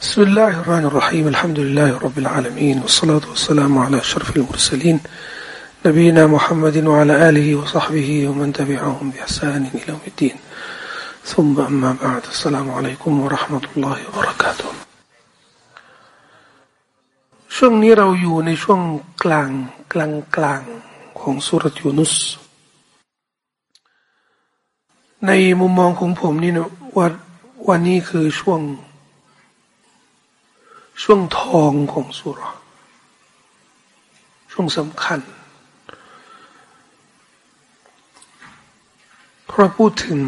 بسم الله الرحمن الرحيم الحمد لله رب العالمين والصلاة والسلام على أشرف المرسلين نبينا محمد وعلى آله وصحبه ومن تبعهم بإحسان إلى يوم الدين ثم أما بعد السلام عليكم ورحمة الله وبركاته ช่วงนี้เราอยู่ในช่วงกลางกลางกลางของสุรยูนุส ในมุมมองของผมนี่นะว่าวันนี้คือช่วง ช่วงทองของสุรช่วงสำคัญ เพราะพูดถึง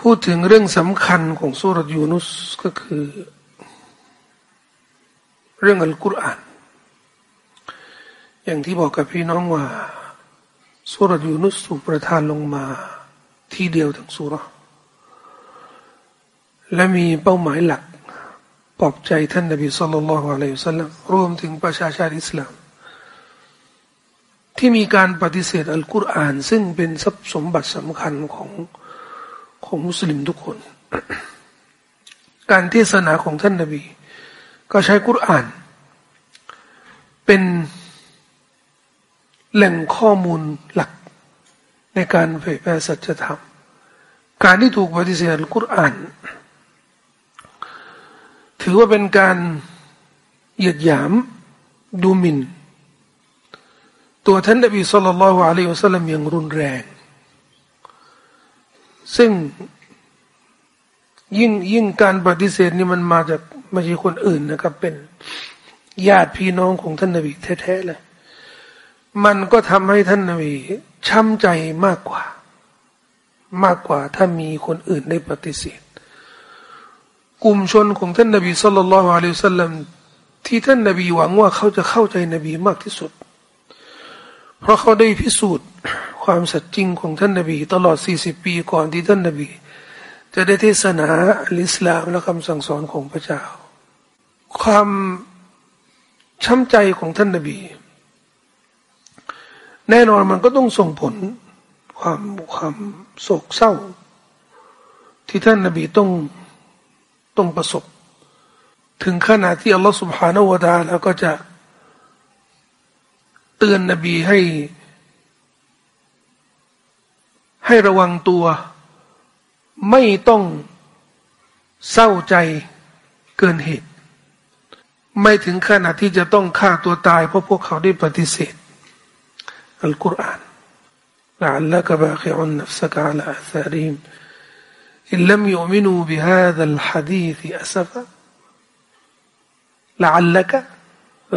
พูดถึงเรื่องสำคัญของสุรยูนุสก็คือ เรื่องอัลกุรอาน อย่างที่บอกกับพี่น้องว่าสุรยูนุสถูกประทานลงมาที่เดียวทั้งสุร และมีเป้าหมายหลักปลอบใจท่านนบีสุลต่านละฮ์อะลัยฮิสลลัมรวมถึงประชาชาติอิสลาม ที่มีการปฏิเสธอัลกุรอาน ซึ่งเป็นทรัพย์สมบัติสำคัญของของมุสลิมทุกคน การเทศนาของท่านนบี ก็ใช้กุรอาน เป็นแหล่งข้อมูลหลักในการเผยแพร่สัจธรรม การที่ถูกปฏิเสธอัลกุรอาน ถือว่าเป็นการเหยียดหยามดูหมิน่น ตัวท่านนบีสุลต่านละฮ์อะลัยฮิวสัลลัมอย่างรุนแรง ซึ่งยิ่งยิ่งการปฏิเสธนี่มันมาจากไม่ใช่คนอื่นนะครับ เป็นญาติพี่น้องของท่านนบีแท้ๆเลยมันก็ทำให้ท่านนบีช้ำใจมากกว่า มากกว่าถ้ามีคนอื่นได้ปฏิเสธ กลุ่มชนของท่านนบีสุลต่านละฮ์อะลัยฮิสัลลัมที่ท่านนบีหวังว่าเขาจะเข้าใจนบีมากที่สุด เพราะเขาได้พิสูจน์ความสัจจริงของท่านนบี ตลอด 40 ปีก่อนที่ท่านนบี จะได้เทศนาอิสลามและคำสั่งสอนของพระเจ้า ความช้ำใจของท่านนบี แน่นอนมันก็ต้องส่งผลความความโศกเศร้า ที่ท่านนบีต้อง ต้องประสบ ถึงขนาดที่อัลลอฮฺสุบฮานาวะตาแล้วก็จะเตือนนบีให้ ให้ระวังตัว ไม่ต้องเศร้าใจเกินเหตุ ไม่ถึงขนาดที่จะต้องฆ่าตัวตาย เพราะพวกเขาได้ปฏิเสธอัลกุรอานละอัลลอฮฺกะบะฮิอุนนัฟซักะอัลซาริม إن لم يؤمنوا بهذا الحديث أسفا لعلك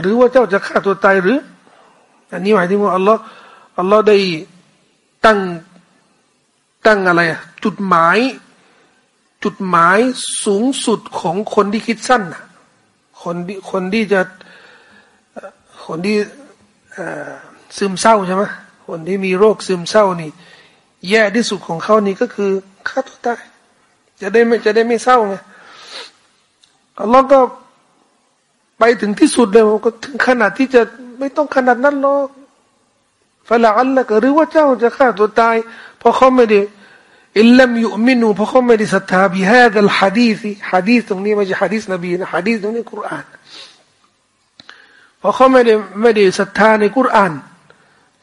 หรือว่าเจ้าจะฆ่าตัวตายหรืออันนี้หมายถึงว่าอัลลอฮ์อัลลอฮ์ได้ตั้งตั้งอะไรอะจุดหมาย จุดหมายสูงสุดของคนที่คิดสั้นนะคนที่คนที่จะคนที่ซึมเศร้าใช่ไหมคนที่มีโรคซึมเศร้านี่ แย่ที่สุดของเขานี่ก็คือฆ่าตัวตาย จะได้ไม่จะได้ไม่เศร้าไงอัลลอฮ์ก็ไปถึงที่สุดเลยก็ถึงขนาดที่จะไม่ต้องขนาดนั้นหรอกฟะละอัลละก็หรือว่าเจ้าจะฆ่าตัวตาย เพราะเขาไม่ได้อิลลัมยุมินูเพราะเขาไม่ได้ศรัทธาบิฮาดัลฮะดีซีฮะดีตรงนี้ไม่ใช่ฮะดีษนบีนะฮะดีตรงนี้คุรานเพราะเขาไม่ได้ไม่ได้ศรัทธาในคุราน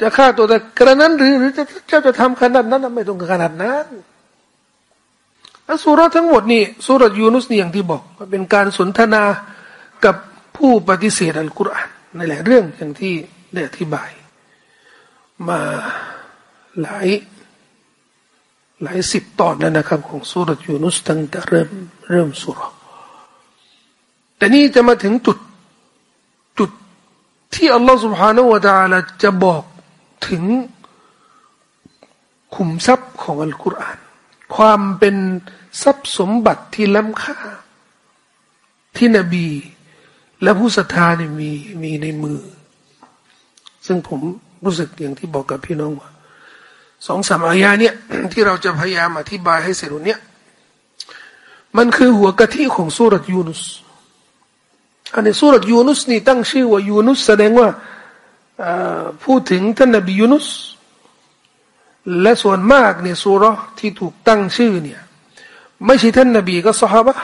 จะฆ่าตัวแต่กระนั้นหรือหรือจะเจ้าจะทำขนาดนั้นไม่ต้องขนาดนั้น อัสุรทั้งหมดนี่สุรยูนุสนี่อย่างที่บอกเป็นการสนทนากับผู้ปฏิเสธอัลกุรอานในหลายเรื่องอย่างที่ได้อธิบาย มาหลายหลายสิบตอนแล้วนะครับ ของสุรยูนุสตั้งแต่เริ่มเริ่มสุรแต่นี่จะมาถึงจุดจุดที่อัลลอฮฺ سبحانه และ تعالى จะบอกถึงขุมทรัพย์ของอัลกุรอาน ความเป็น ทรัพย์สมบัติที่ล้ำค่า ที่นบี และผู้ศรัทธาเนี่ยมีมีในมือ ซึ่งผมรู้สึกอย่างที่บอกกับพี่น้องว่าสองสามอายาเนี่ยที่เราจะพยายามอธิบายให้เสร็จเนี่ยมันคือหัวกะทิของสุรยูนุสอันในสุรยูนุสนี่ตั้งชื่อว่ายูนุสแสดงว่าพูดถึงท่านนบียูนุสและส่วนมากเนี่ยสุรที่ถูกตั้งชื่อเนี่ย ไม่ใช่ท่านนบีก็สฮาบะ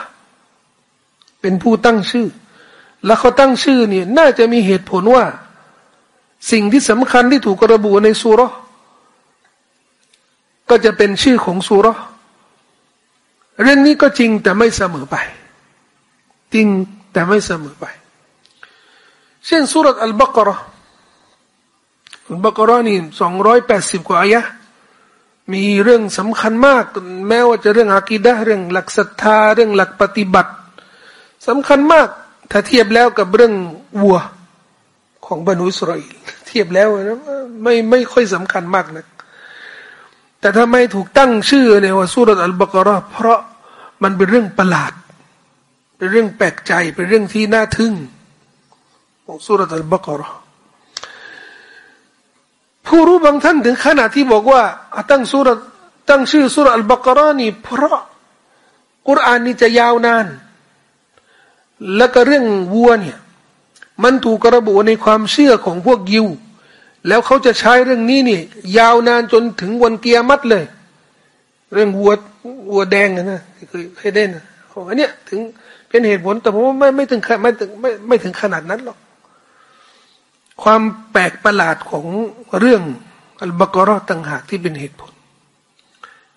เป็นผู้ตั้งชื่อ แล้วเขาตั้งชื่อเนี่ยน่าจะมีเหตุผลว่า สิ่งที่สำคัญที่ถูกระบุในสุรก็จะเป็นชื่อของสุรเรื่องนี้ก็จริงแต่ไม่เสมอไป จริงแต่ไม่เสมอไป เช่นสุรอัลบากรออัลบากรอนี่สองร้อยแปดสิบกว่าอายะ มีเรื่องสำคัญมาก แม้ว่าจะเรื่องอากีดะเรื่องหลักศรัทธาเรื่องหลักปฏิบัติสำคัญมาก ถ้าเทียบแล้วกับเรื่องวัวของบรรดุสรอิลเทียบแล้วนะไม่ไม่ค่อยสำคัญมากนะแต่ทำไมถูกตั้งชื่อเนี่ยว่าสุรอัลบากรอเพราะมันเป็นเรื่องประหลาด เป็นเรื่องแปลกใจเป็นเรื่องที่น่าทึ่งของสุรอัลบากรอ ผู้รู้บางท่านถึงขนาดที่บอกว่าตั้งสุรตั้งชื่อสุรอัลบากรานี่ เพราะกุรานนี่จะยาวนาน และก็เรื่องวัวเนี่ย มันถูกระบุในความเชื่อของพวกยิว แล้วเขาจะใช้เรื่องนี้นี่ ยาวนานจนถึงวันเกียรติเลย เรื่องวัววัวแดงนะเคยเคยได้นะอันเนี้ยถึงเป็นเหตุผลแต่ผมว่าไม่ไม่ถึงไม่ถึงไม่ไม่ถึงขนาดนั้นหรอก ความแปลกประหลาดของเรื่องอัลบากรอต่างหากที่เป็นเหตุผล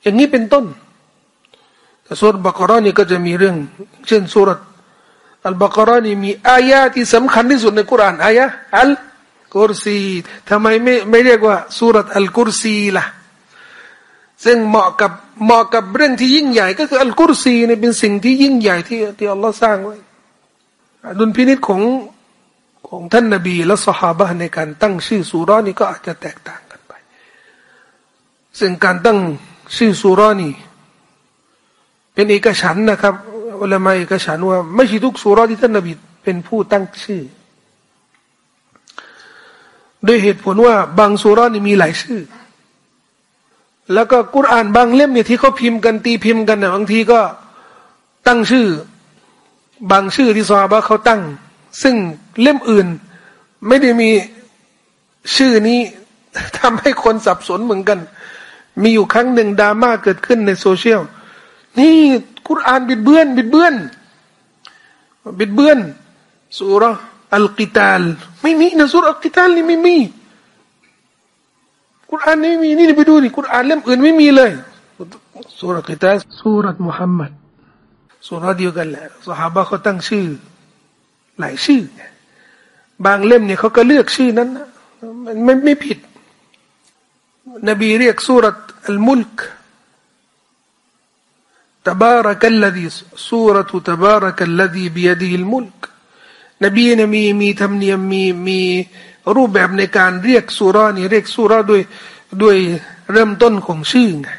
อย่างนี้เป็นต้น แต่สุรบากรอนี่ก็จะมีเรื่อง เช่นสุรอัลบากรอนี่มีอายะที่สำคัญที่สุดในกุรานอายะอัลกุรซีทำไมไม่ไม่เรียกว่าสุรอัลกุรซีล่ะซึ่งเหมาะกับเหมาะกับเรื่องที่ยิ่งใหญ่ ก็คืออัลกุรซีเนี่ยเป็นสิ่งที่ยิ่งใหญ่ที่ที่อัลลอฮ์สร้างไว้ดุลพินิษของ ของท่านนบีและสหาบะในการตั้งชื่อสุรานี่ก็อาจจะแตกต่างกันไป ซึ่งการตั้งชื่อสุรานี่เป็นเอกฉันนะครับอุลามะเอกฉันว่าไม่ใช่ทุกสุราที่ท่านนบีเป็นผู้ตั้งชื่อโดยเหตุผลว่าบางสุรานี่มีหลายชื่อ แล้วก็กุรอานบางเล่มเนี่ยที่เขาพิมพ์กันตีพิมพ์กันเนี่ยบางทีก็ตั้งชื่อ บางชื่อที่ซาบะเขาตั้ง ซึ่งเล่มอื่น ไม่ได้มีชื่อนี้ทำให้คนสับสนเหมือนกัน มีอยู่ครั้งหนึ่งดราม่าเกิดขึ้นในโซเชียล นี่คุรานบิดเบือน บิดเบือน บิดเบือนสุรอัลกิตาลไม่มีนะสุรอัลกิตาลนี่ไม่มีคุรานไม่มีนี่ไปดูนี่คุรานเล่มอื่นไม่มีเลยสุรกิตาลสุรมุฮัมมัดสุรเดียวกันแหละสหายเขาตั้งชื่อ หลายชื่อบางเล่มเนี่ยเขาก็เลือกชื่อนั้นนะมันไม่ไม่ผิด นบีเรียกสุรษอัลมุลก تبارك الذي سورة تبارك الذي بيده الملك นบีเนี่ยมีมีธรรมเนียมมีมีรูปแบบในการเรียกสุรานี่เรียกสุราด้วยด้วยเริ่มต้นของชื่อไง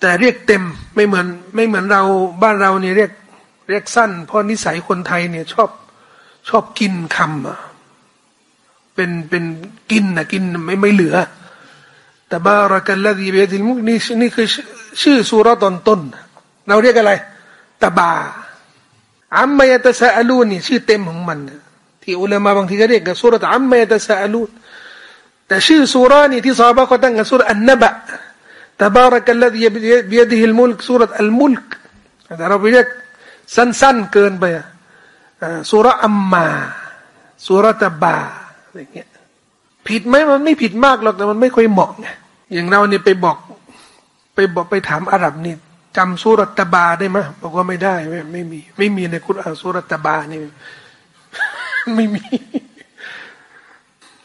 แต่เรียกเต็มไม่เหมือนไม่เหมือนเราบ้านเราเนี่ยเรียก เรียกสั้นเพราะนิสัยคนไทยเนี่ยชอบชอบกินคำอะเป็นเป็นกินนะกินไม่ไม่เหลือแต่บารักัลลดีเบดิลมุกนี่นี่คือชื่อสุรตอนต้น เราเรียกอะไรตบาอัมมายตะซาอลูนี่ชื่อเต็มของมัน ที่อุลามาบางทีก็เรียกกับสุรตอัมมายตะซาอลูนแต่ชื่อสุรานี่ที่ซาบะก็ตั้งกับสุรอันนบะตบารักัลลดีเบดิลมุลกสุรอัลมุลกแต่เราไปเรียก สั้น ๆ เกินไปสุรอัมมาสุรตบาอะไรเงี้ยผิดไหมมันไม่ผิดมากหรอกแต่มันไม่ค่อยเหมาะไงอย่างเราเนี่ยไปบอกไปบอกไปถามอาหรับนี่จำสุรตบาได้ไหมบอกว่าไม่ได้ไม่ไม่มีไม่มีในคุรานสุรตบานี่ไม่มี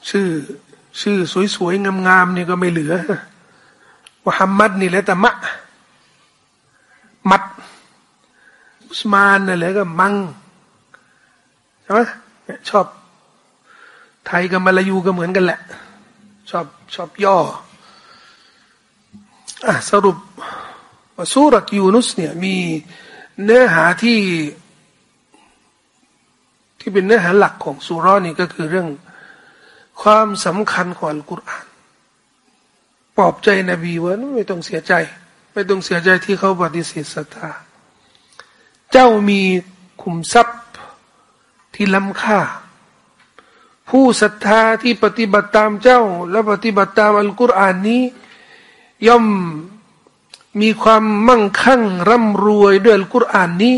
ชื่อ ชื่อสวยๆงามๆนี่ก็ไม่เหลือมุฮัมมัดนี่แหละแต่มะมัด อุสมานอะไรก็มังใช่ไหมชอบ ไทยกับมาลายูก็เหมือนกันแหละ ชอบชอบย่ออะสรุปว่าสุรยูนุสเนี่ยมีเนื้อหาที่ ที่เป็นเนื้อหาหลักของสุรานี่ก็คือเรื่องความสำคัญของอัลกุรอานปลอบใจนบีว่าไม่ต้องเสียใจ ไม่ต้องเสียใจที่เขาปฏิเสธศรัทธา เจ้ามีขุมทรัพย์ที่ล้ำค่า ผู้ศรัทธาที่ปฏิบัติตามเจ้า และปฏิบัติตามอัลกุรอานนี้ ย่อมมีความมั่งคั่งร่ำรวยด้วยอัลกุรอานนี้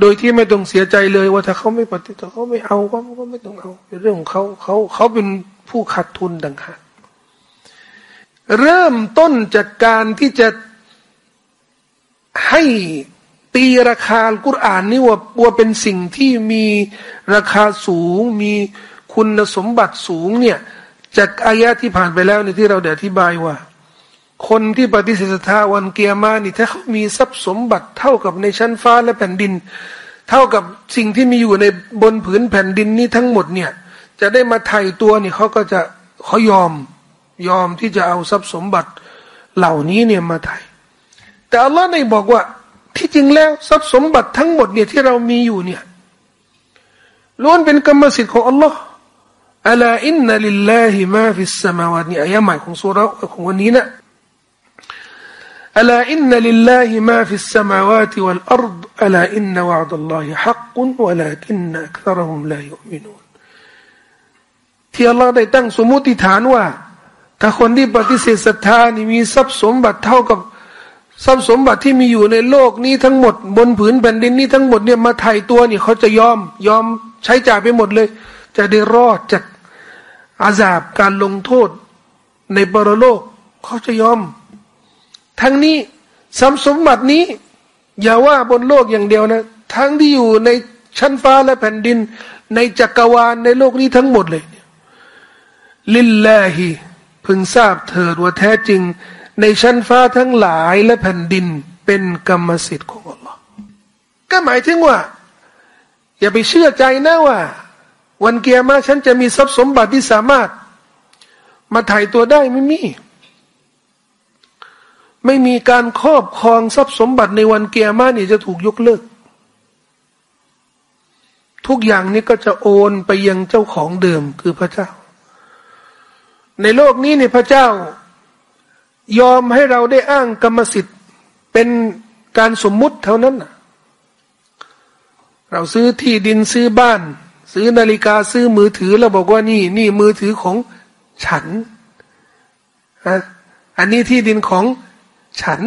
โดยที่ไม่ต้องเสียใจเลยว่าถ้าเขาไม่ปฏิบัติเขาไม่เอาก็ก็ไม่ต้องเอาเป็นเรื่องของเขาเขาเขาเป็นผู้ขาดทุนดังหากเริ่มต้นจากการที่จะให้ ตีราคากุรอานนี่ว่าว่าเป็นสิ่งที่มีราคาสูง มีคุณสมบัติสูงเนี่ยจากอายะที่ผ่านไปแล้วในที่เราได้อธิบายว่า คนที่ปฏิเสธศรัทธาวันเกียร์มานี่ถ้าเขามีทรัพย์สมบัติเท่ากับในชั้นฟ้าและแผ่นดิน เท่ากับสิ่งที่มีอยู่ในบนผืนแผ่นดินนี้ทั้งหมดเนี่ยจะได้มาไถ่ตัวนี่เขาก็จะเขายอมยอมที่จะเอาทรัพย์สมบัติเหล่านี้เนี่ยมาไถ่แต่อัลลอฮ์เนี่ยบอกว่า ที่จริงแล้วทรัพย์สมบัติทั้งหมดเนี่ยที่เรามีอยู่เนี่ยล้วนเป็นกรรมสิทธิ์ของอัลลอฮ์ ألا إن لله ما في السماوات นี่อายะใหม่ของสุราของวันนี้นะ ألا إن لله ما في السماوات والأرض ألا إن وعد الله حق ولكن أكثرهم لا يعلمونที่อัลลอฮ์ได้ตั้งสมมติฐานว่า ถ้าคนที่ปฏิเสธศรัทธานี่มีทรัพย์สมบัติเท่ากับ ทรัพย์สมบัติที่มีอยู่ในโลกนี้ทั้งหมด บนผืนแผ่นดินนี้ทั้งหมดเนี่ยมาไถ่ตัวนี่เขาจะยอมยอมใช้จ่ายไปหมดเลย จะได้รอดจากอาซาบการลงโทษในปรโลกเขาจะยอม ทั้งนี้ทรัพย์สมบัตินี้ อย่าว่าบนโลกอย่างเดียวนะทั้งที่อยู่ในชั้นฟ้าและแผ่นดิน ในจักรวาลในโลกนี้ทั้งหมดเลยลิลลาฮิพึงทราบเถิดว่าแท้จริง ในชั้นฟ้าทั้งหลายและแผ่นดินเป็นกรรมสิทธิ์ของอัลลอฮ์ก็หมายถึงว่า อย่าไปเชื่อใจนะว่า วันเกียร์มาฉันจะมีทรัพย์สมบัติที่สามารถ มาถ่ายตัวได้ไม่มี ไม่มีการครอบครองทรัพย์สมบัติในวันเกียร์มานี่จะถูกยกเลิก ทุกอย่างนี้ก็จะโอนไปยังเจ้าของเดิมคือพระเจ้า ในโลกนี้เนี่ยพระเจ้า ยอมให้เราได้อ้างกรรมสิทธิ์ เป็นการสมมุติเท่านั้น เราซื้อที่ดินซื้อบ้าน ซื้อนาฬิกาซื้อมือถือ แล้วบอกว่านี่ นี่มือถือของฉันอันนี้ที่ดินของฉัน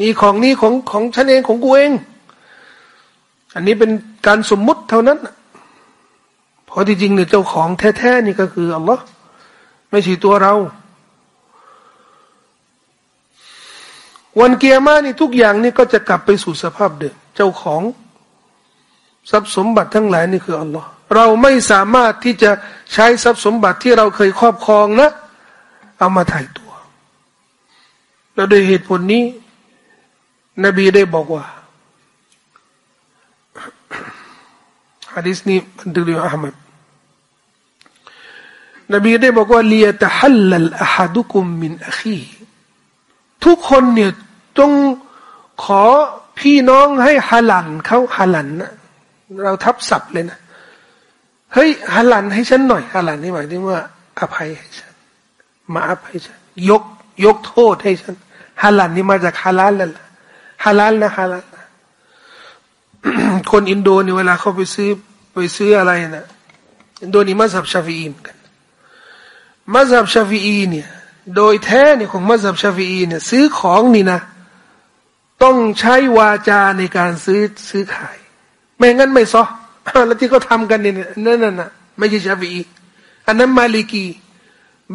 นี่ของนี่ของของฉันเองของกูเอง อันนี้เป็นการสมมุติเท่านั้นเพราะที่จริงเนี่ยเจ้าของแท้ๆนี่ก็คืออัลลอฮ์ไม่ใช่ตัวเรา วันเกียร์มานี่ทุกอย่างนี่ก็จะกลับไปสู่สภาพเดิมเจ้าของ ทรัพย์สมบัติทั้งหลายนี่คืออัลลอฮ์เราไม่สามารถที่จะใช้ทรัพย์สมบัติที่เราเคยครอบครองนะ เอามาถ่ายตัว แล้วโดยเหตุผลนี้ นบีได้บอกว่าฮะดิษนี้บันทึกโดยอัลมัดนบีได้บอกว่าลียตะฮัลลัลอะฮัดุคุมมินอัคี ทุกคนเนี่ยจงขอพี่น้องให้ฮาลันเขาฮาลันนะเราทับศัพท์เลยนะเฮ้ยฮาลันให้ฉันหน่อยฮาลันนี่หมายถึงว่า อภัยให้ฉัน มาอภัยฉัน ยกยกโทษให้ฉันฮาลันนี่มาจากฮาลาลแล้วล่ะฮาลาลนะฮาลาลคนอินโดนีเวลาเขาไปซื้อไปซื้ออะไรนะอินโดนีมัสฮับชาฟีอีนกันมัสฮับชาฟีอีเนี่ย โดยแท้เนี่ยของมัสฮับชาฟีเนี่ยซื้อของนี่นะ ต้องใช้วาจาในการซื้อซื้อขาย ไม่งั้นไม่ซอแล้วที่เขาทากันเนี่ยนั่นน่ะไม่ใช่ชาฟีอันนั้นมาลิกี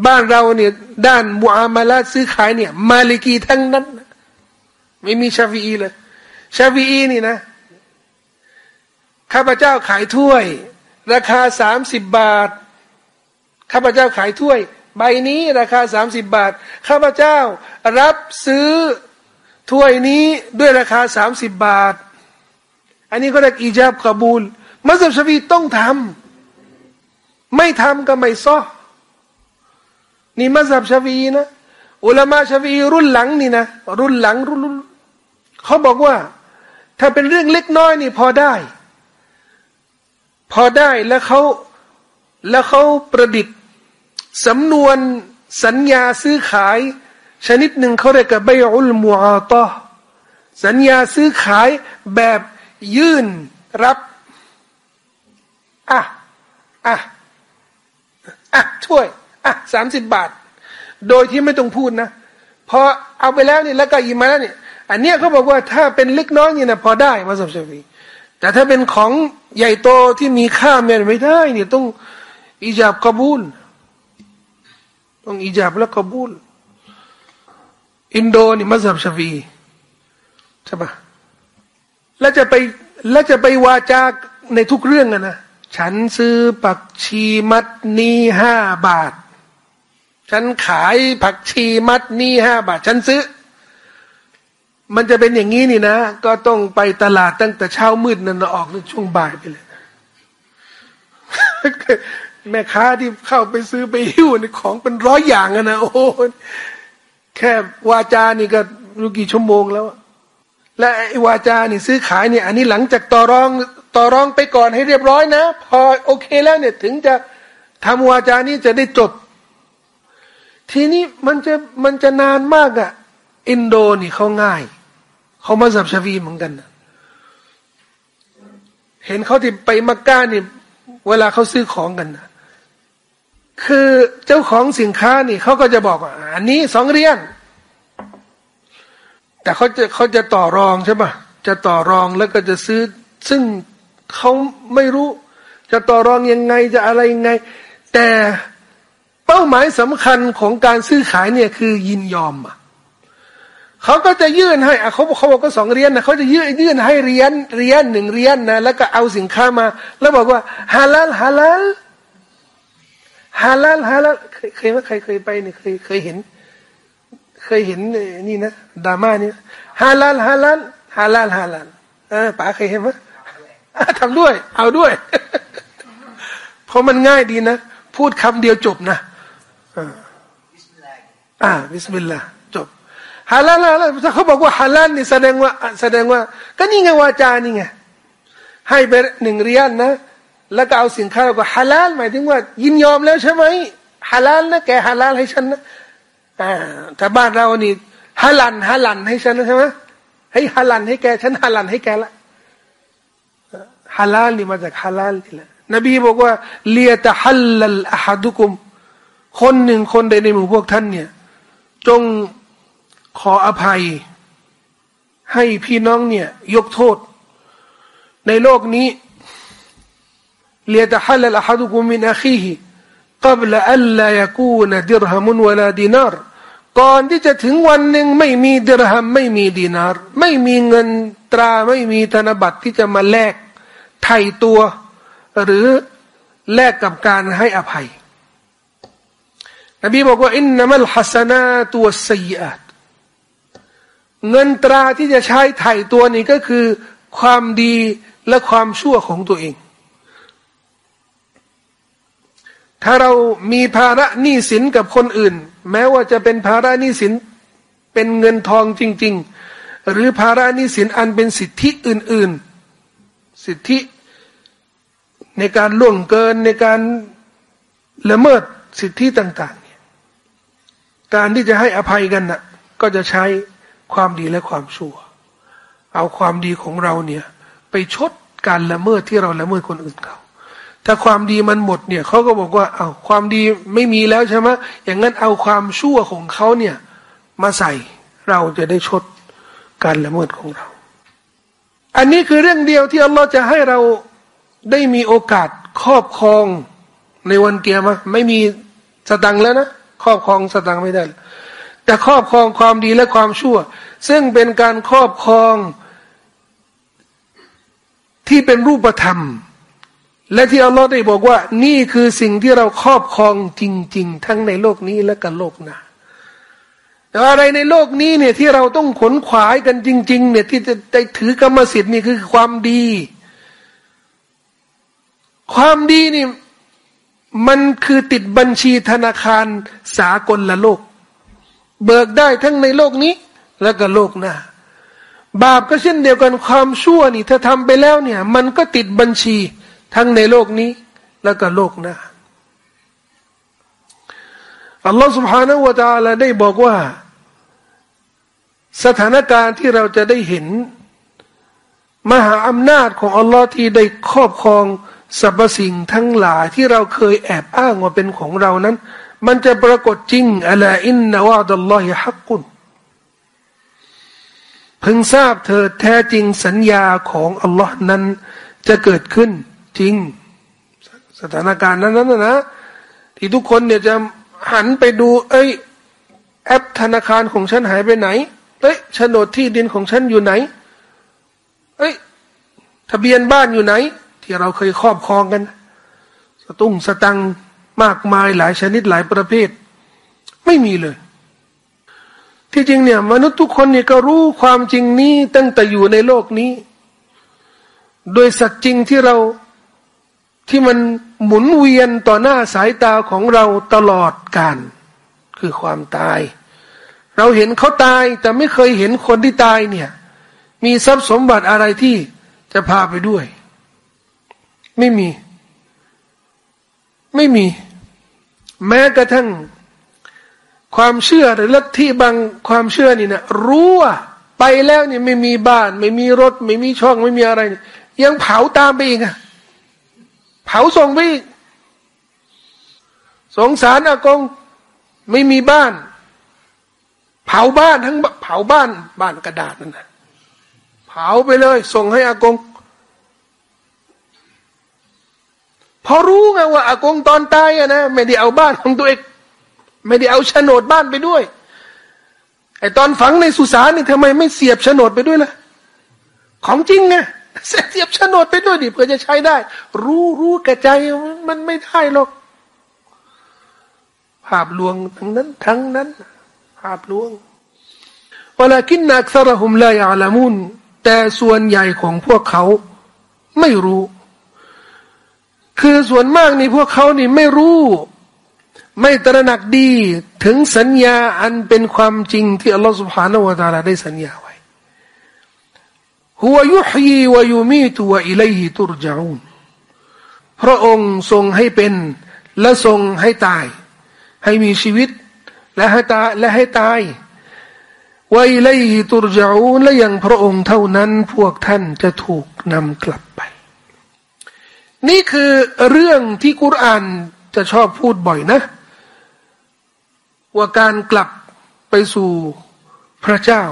บ้านเราเนี่ยด้านมุอามาลาซื้อขายเนี่ย มาลิกีทั้งนั้น ไม่มีชาฟีอีเลยชาฟีอีนี่นะข้าพเจ้าขายถ้วย ราคาสามสิบบาทข้าพเจ้าขายถ้วย ใบนี้ราคาสามสิบบาท ข้าพเจ้ารับซื้อถ้วยนี้ด้วยราคาสามสิบบาท อันนี้ก็เรียกอีจาบกบูล มัสยิดชวีต้องทำไม่ทำก็ไม่ซ้อนี่มัสยิดชวีนะอุลามะชวีรุ่นหลังนี่นะรุ่นหลังรุ่นเขาบอกว่า ถ้าเป็นเรื่องเล็กน้อยนี่พอได้ พอได้แล้วเขาแล้วเขาประดิษฐ์ สำนวนสัญญาซื้อขาย ชนิดหนึ่งเขาเรียกกับใบอุลมูอาตอสัญญาซื้อขายแบบยื่นรับอะอะอะช่วยอะสามสิบบาท โดยที่ไม่ต้องพูดนะพอเอาไปแล้วนี่แล้วก็ยิมมาแล้วเนี่ยอันเนี้ยเขาบอกว่าถ้าเป็นเล็กน้อยนี่นะพอได้มาสับชฟีแต่ถ้าเป็นของใหญ่โตที่มีค่าเนี่ยไม่ได้เนี่ยต้องอิจาบกบูล ต้องอิจาบและกบูล อินโดนี่มัสยิดชฟีใช่ปะแล้วจะไปแล้วจะไปวาจาในทุกเรื่องอะนะฉันซื้อผักชีมัดนี้ห้าบาท ฉันขายผักชีมัดนี้ห้าบาท ฉันซื้อ มันจะเป็นอย่างนี้นี่นะ ก็ต้องไปตลาดตั้งแต่เช้ามืดนั่นออกในช่วงบ่ายไปเลย แม่ค้าที่เข้าไปซื้อไปหิ้วในของเป็นร้อยอย่างอะนะโอ้แค่วาจานี่ก็รู้กี่ชั่วโมงแล้วและไอ้วาจานี่ซื้อขายเนี่ย อันนี้หลังจากต่อรองต่อรองไปก่อนให้เรียบร้อยนะ พอโอเคแล้วเนี่ยถึงจะทำวาจานี้จะได้จบ ทีนี้มันจะมันจะนานมากอะ่ะ อินโดนี่เขาง่ายเขามาสับชวีเหมือนกันนะเห็นเขาที่ไปมักกะนี่ เวลาเขาซื้อของกันนะ คือเจ้าของสินค้านี่เขาก็จะบอกว่าอันนี้สองเรียนแต่เขาจะเขาจะต่อรองใช่ปะจะต่อรองแล้วก็จะซื้อ ซึ่งเขาไม่รู้ จะต่อรองยังไงจะอะไรยังไง แต่เป้าหมายสำคัญของการซื้อขายเนี่ยคือยินยอมอะเขาก็จะยื่นให้เขาเขาบอกก็สองเรียนนะเขาจะยื่นยื่นให้เรียนเรียนหนึ่งเรียนนะแล้วก็เอาสินค้ามา แล้วบอกว่าฮาลาลฮาลาล ฮาลาลฮาลาลเคยเคยไหมใครเคยไปเนี่ยเคยเคยเห็น เคยเห็นนี่นะดราม่านี่ฮาลาลฮาลาลฮาลาลฮาลาลเออป๋าเคยเห็นไหมทำด้วย เอาด้วย เพราะมันง่ายดีนะ พูดคำเดียวจบนะอ่าบิสมิลลาห์จบฮาลาลถ้าเขาบอกว่าฮาลาลนี่แสดงว่า แสดงว่า ก็นี่ไงวาจานี่ไงให้ไปหนึ่งเรียนนะ แล้วก็เอาสินค้าเราก็ฮาลาลหมายถึงว่า ยินยอมแล้วใช่ไหมฮาลาลนะแกฮาลาลให้ฉันนะอ่าถ้าบ้านเรานี่ฮาลันฮาลันให้ฉันนะใช่ไหมให้ฮาลันให้แกฉันฮาลันให้แกละฮาลาลนี่มาจากฮาลาลนี่แหละนบีบอกว่าเลียตะฮัลลัลอะฮัดุกุม คนหนึ่งคนใดในหมู่พวกท่านเนี่ย จงขออภัย ให้พี่น้องเนี่ย ยกโทษ ในโลกนี้ เลียตะฮัลลัลอะฮัดุกุมมินอาคีฮิ قبل أن لا يكون درهم ولا دينار ก่อนที่จะถึงวันหนึ่งไม่มีดิรหัมไม่มีดีนารไม่มีเงินตราไม่มีธนบัตรที่จะมาแลกไถ่ตัว หรือแลกกับการให้อภัย นบีบอกว่าอินนามัลฮัสนาตัวสีอาตเงินตราที่จะใช้ไถ่ตัวนี้ก็คือ ความดีและความชั่วของตัวเอง ถ้าเรามีภาระหนี้สินกับคนอื่น แม้ว่าจะเป็นภาระหนี้สินเป็นเงินทองจริง ๆ หรือภาระหนี้สินอันเป็นสิทธิอื่น ๆ สิทธิในการล่วงเกินในการละเมิดสิทธิต่าง ๆ เนี่ยการที่จะให้อภัยกันนะ่ะก็จะใช้ความดีและความชั่ว เอาความดีของเราเนี่ย ไปชดการละเมิดที่เราละเมิดคนอื่นเขา ถ้าความดีมันหมดเนี่ยเขาก็บอกว่าเอาความดีไม่มีแล้วใช่ไหมอย่างนั้นเอาความชั่วของเขาเนี่ย มาใส่เราจะได้ชดการละเมิดของเรา อันนี้คือเรื่องเดียวที่อัลลอฮ์จะให้เราได้มีโอกาสครอบครองในวันเกียร์มาไม่มีสตังแล้วนะครอบครองสตังไม่ได้ แต่ครอบครองความดีและความชั่ว ซึ่งเป็นการครอบครองที่เป็นรูปธรรม และที่อัลลอฮ์ได้บอกว่า นี่คือสิ่งที่เราครอบครองจริง ๆ ทั้งในโลกนี้และกับโลกหน้าแต่อะไรในโลกนี้เนี่ยที่เราต้องขนขวายกันจริง ๆ เนี่ยที่จะได้ถือกรรมสิทธิ์นี่คือความดี ความดีนี่มันคือติดบัญชีธนาคารสากลละโลก เบิกได้ทั้งในโลกนี้ และก็โลกหน้าบาปก็เช่นเดียวกันความชั่วนี่ถ้าทำไปแล้วเนี่ย มันก็ติดบัญชี ทั้งในโลกนี้ และก็โลกหน้าอัลลอฮฺ سبحانه และ تعالى ได้บอกว่า สถานการณ์ที่เราจะได้เห็น มหาอำนาจของอัลลอฮ์ที่ได้ครอบครองสรรพสิ่งทั้งหลายที่เราเคยแอบอ้างว่าเป็นของเรานั้น มันจะปรากฏจริงอะลาอินนาวาดัลลอฮิฮักกุน เพิ่งทราบเธอแท้จริงสัญญาของอัลลอฮ์นั้นจะเกิดขึ้น จริง สถานการณ์นั้นนะนะที่ทุกคนเนี่ยจะหันไปดู เอ้ย แอปธนาคารของฉันหายไปไหน เอ้ยโฉนดที่ดินของฉันอยู่ไหน เอ้ย ทะเบียนบ้านอยู่ไหน ที่เราเคยครอบครองกัน สตุ้งสตังมากมายหลายชนิดหลายประเภท ไม่มีเลย ที่จริงเนี่ย มนุษย์ทุกคนเนี่ยก็รู้ความจริงนี้ตั้งแต่อยู่ในโลกนี้ โดยสัจจริงที่เรา ที่มันหมุนเวียนต่อหน้าสายตาของเราตลอดกาลคือความตาย เราเห็นเขาตายแต่ไม่เคยเห็นคนที่ตายเนี่ย มีทรัพย์สมบัติอะไรที่จะพาไปด้วย ไม่มี ไม่มี แม้กระทั่ง ความเชื่อหรือลัทธิบางความเชื่อนี่นะรู้ว่าไปแล้วเนี่ยไม่มีบ้าน ไม่มีรถ ไม่มีช่องไม่มีอะไร ยังเผาตามไปอีกอะ เผาส่งไปสงสารอากงไม่มีบ้าน เผาบ้านทั้งเผาบ้านบ้านกระดาษนั่นนะเผาไปเลย ส่งให้อากงพอรู้ไงว่าอากงตอนตายอะนะไม่ได้เอาบ้านของตัวเองไม่ได้เอาโฉนดบ้านไปด้วยไอตอนฝังในสุสานนี่ทำไมไม่เสียบโฉนดไปด้วยล่ะ ของจริงไง เสียบโฉนดไปด้วยดิเพื่อจะใช้ได้ รู้รู้กระใจมันไม่ได้หรอก ภาพลวงทั้งนั้น ทั้งนั้น ภาพลวงวลากินนักสระหุมลายอาลามุนแต่ส่วนใหญ่ของพวกเขาไม่รู้ คือส่วนมากนี่พวกเขานี่ไม่รู้ ไม่ตระหนักดีถึงสัญญาอันเป็นความจริงที่อัลลอฮฺสุบฮานาวะตาลาได้สัญญาไว้ หัวยุฮีวยุมีตัวอิเลหิตุรจาอุนพระองค์ทรงให้เป็นและทรงให้ตาย ให้มีชีวิต และให้ตายและให้ตายว่าอิเลหิตุรจาอุนและยังพระองค์เท่านั้นพวกท่านจะถูกนำกลับไป นี่คือเรื่องที่กุรานจะชอบพูดบ่อยนะ ว่าการกลับไปสู่พระเจ้า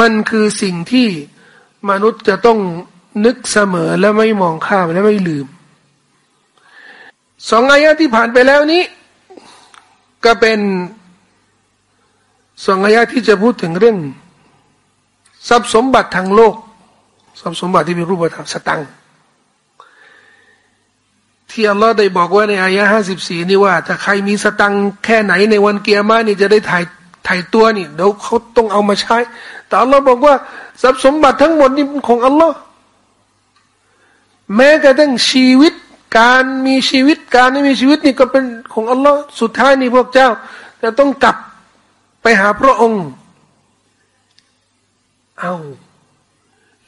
มันคือสิ่งที่มนุษย์จะต้องนึกเสมอและไม่มองข้ามและไม่ลืม สองอายะที่ผ่านไปแล้วนี้ ก็เป็นสองอายะที่จะพูดถึงเรื่อง ทรัพย์สมบัติทางโลก ทรัพย์สมบัติที่มีรูปธรรมสตังที่อัลลอฮ์ได้บอกว่าในอายะห้าสิบสี่นี่ว่า ถ้าใครมีสตังแค่ไหนในวันเกียร์มานี่จะได้ถ่าย ถ่ายตัวนี่เดี๋ยวเขาต้องเอามาใช้ แต่อัลลอฮ์บอกว่าทรัพย์สมบัติทั้งหมดนี่ของอัลลอฮ์แม้กระทั่งชีวิตการมีชีวิตการไม่มีชีวิตนี่ก็เป็นของอัลลอฮ์สุดท้ายนี่พวกเจ้าจะต้องกลับไปหาพระองค์ เอา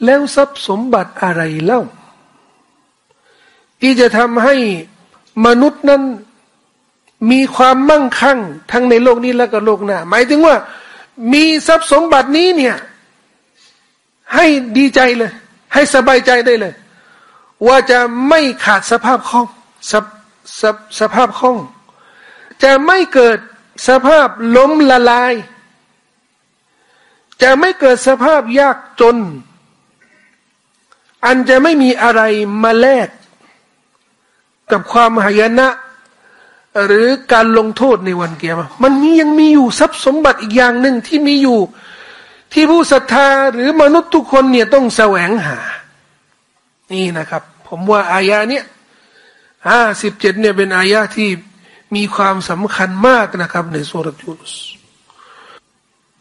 แล้วทรัพย์สมบัติอะไรเล่า ที่จะทำให้มนุษย์นั้น มีความมั่งคั่ง ทั้งในโลกนี้และก็โลกหน้า หมายถึงว่า มีทรัพย์สมบัตินี้เนี่ย ให้ดีใจเลย ให้สบายใจได้เลย ว่าจะไม่ขาดสภาพคล่องสสสภาพคล่อง จะไม่เกิดสภาพล้มละลาย จะไม่เกิดสภาพยากจน อันจะไม่มีอะไรมาแลกกับความหายนะ หรือการลงโทษในวันเกียรติมันมียังมีอยู่ทรัพย์สมบัติอีกอย่างหนึ่งที่มีอยู่ ที่ผู้ศรัทธาหรือมนุษย์ทุกคนเนี่ยต้องแสวงหา นี่นะครับ ผมว่าอายาเนี้ยห้าสิบเจ็ดเนี่ยเป็นอายาที่มีความสำคัญมากนะครับ ในสุรยูนุส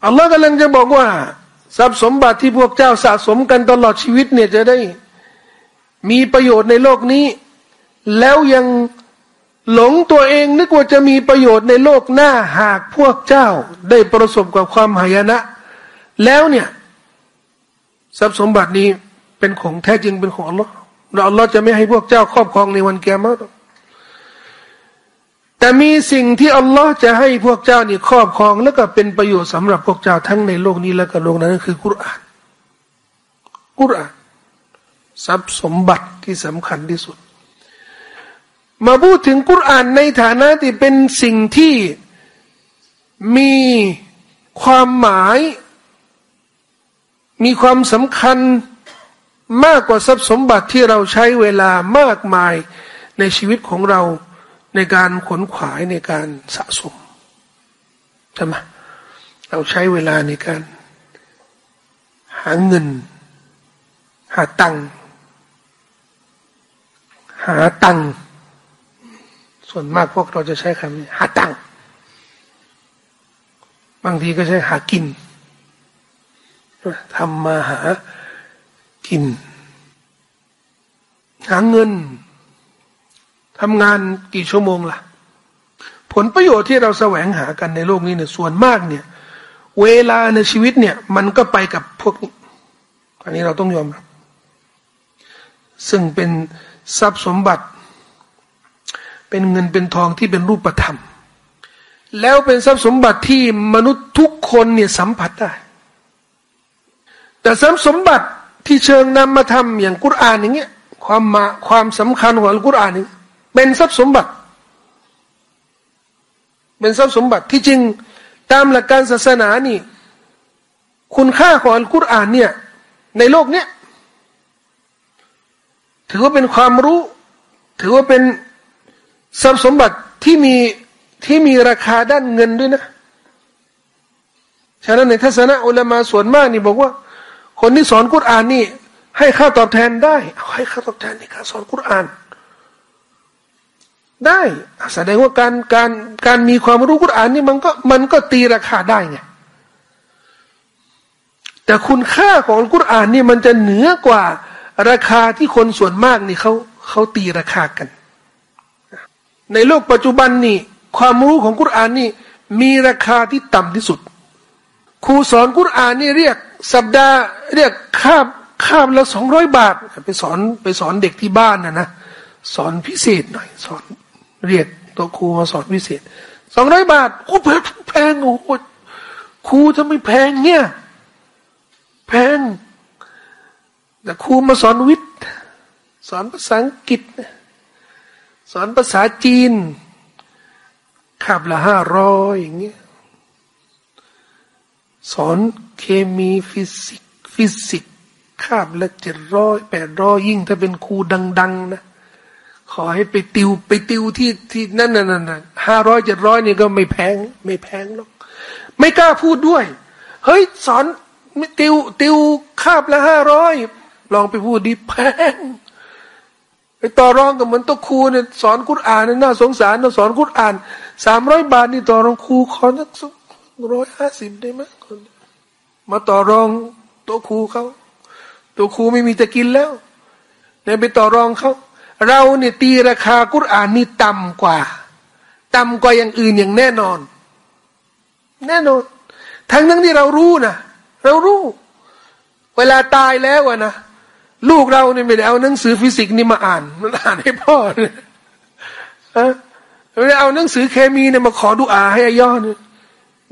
อัลลอฮ์กำลังจะบอกว่า ทรัพย์สมบัติที่พวกเจ้าสะสมกันตลอดชีวิตเนี่ยจะได้มีประโยชน์ในโลกนี้ แล้วยัง หลงตัวเองนึกว่าจะมีประโยชน์ในโลกหน้าหากพวกเจ้าได้ประสบกับความหายนะ แล้วเนี่ย ทรัพย์สมบัตินี้เป็นของแท้จริงเป็นของอัลลอฮ์เราอัลลอฮ์จะไม่ให้พวกเจ้าครอบครองในวันแกมะแต่มีสิ่งที่อัลลอฮ์จะให้พวกเจ้านี่ครอบครอง แล้วก็เป็นประโยชน์สำหรับพวกเจ้าทั้งในโลกนี้และก็โลกนั้นคือกุรอานกุรอานทรัพย์สมบัติที่สำคัญที่สุด มาพูดถึงกุรอานในฐานะที่เป็นสิ่งที่มีความหมาย มีความสำคัญมากกว่าทรัพย์สมบัติที่เราใช้เวลามากมายในชีวิตของเราในการขนขวายในการสะสมใช่ไหมเราใช้เวลาในการ หาเงิน หาตังหาตัง ส่วนมากพวกเราจะใช้คำหาตังบางทีก็ใช้หากินทำมาหากิน หาเงินทำงานกี่ชั่วโมงละ่ะ ผลประโยชน์ที่เราแสวงหากันในโลกนี้เนี่ยส่วนมากเนี่ย เวลาในชีวิตเนี่ย มันก็ไปกับพวกนี้อันนี้เราต้องยอมรับ ซึ่งเป็นทรัพย์สมบัติ เป็นเงินเป็นทองที่เป็นรูปธรรม แล้วเป็นทรัพย์สมบัติที่มนุษย์ทุกคนเนี่ยสัมผัสได้ แต่ทรัพย์สมบัติที่เชิงนำมาทำอย่างกุรอานอย่างเงี้ยความมาความสำคัญของอัลกุรอานนี่เป็นทรัพย์สมบัติ เป็นทรัพย์สมบัติที่จริงตามหลักการศาสนานี่ คุณค่าของอัลกุรอานเนี่ยในโลกเนี้ยถือว่าเป็นความรู้ ถือว่าเป็น ทรัพย์สมบัติที่มีที่มีราคาด้านเงินด้วยนะ ฉะนั้นในทัศนะอุลามาส่วนมากนี่บอกว่า คนที่สอนกุรอานนี่ ให้ค่าตอบแทนได้เอาให้ค่าตอบแทนในการสอนกุรอาน ได้แสดงว่าการการการมีความรู้กุรอานนี่มันก็มันก็ตีราคาได้ไงแต่คุณค่าของกุรอานนี่มันจะเหนือกว่าราคาที่คนส่วนมากนี่เขาเขาตีราคากัน ในโลกปัจจุบันนี่ ความรู้ของกุรอานนี่ มีราคาที่ต่ำที่สุด ครูสอนกุรอานนี่เรียกสัปดาห์เรียกคาบคาบละสองร้อยบาท ไปสอนไปสอนเด็กที่บ้านนะนะสอนพิเศษหน่อย สอนเรียกตัวครูมาสอนพิเศษสองร้อยบาทโอ้แพงแพงโอ้ครูจะไมแพงเนี่ยแพงแต่ครูมาสอนวิทย์ สอนภาษาอังกฤษ สอนภาษาจีนคาบละห้าร้อยอย่างเงี้ยสอนเคมีฟิสิกส์ฟิสิกส์คาบละเจ็ดร้อยแปดร้อยยิ่งถ้าเป็นครูดัง ๆ นะ ขอให้ไปติวไปติวที่ที่นั่นนั่นนั่นห้าร้อยเจ็ดร้อยนี่ก็ไม่แพง ไม่แพงหรอก ไม่กล้าพูดด้วย เฮ้ย สอนติวติวคาบละห้าร้อยลองไปพูดดิแพง ไปต่อรองกับเหมือนตัวครูเนี่ยสอนกุรอานน่าสงสารนะสอนกุรอานสามร้อยบาทนี่ต่อรองครูขอสักร้อยห้าสิบได้ไหมมาต่อรองตัวครูเขาตัวครูไม่มีจะกินแล้วเนี่ยไปต่อรองเขาเราเนี่ยตีราคากุรอานนี่ต่ำกว่า ต่ำกว่าอย่างอื่นอย่างแน่นอน แน่นอน ทั้งทั้งที่เรารู้นะเรารู้ เวลาตายแล้วอะนะ ลูกเราเนี่ยไม่ได้เอาหนังสือฟิสิกส์นี่มาอ่าน มันอ่านให้พ่อเนี่ยไม่ได้เอาหนังสือเคมีเนี่ยมาขอดูอาให้อาย่อเนี่ย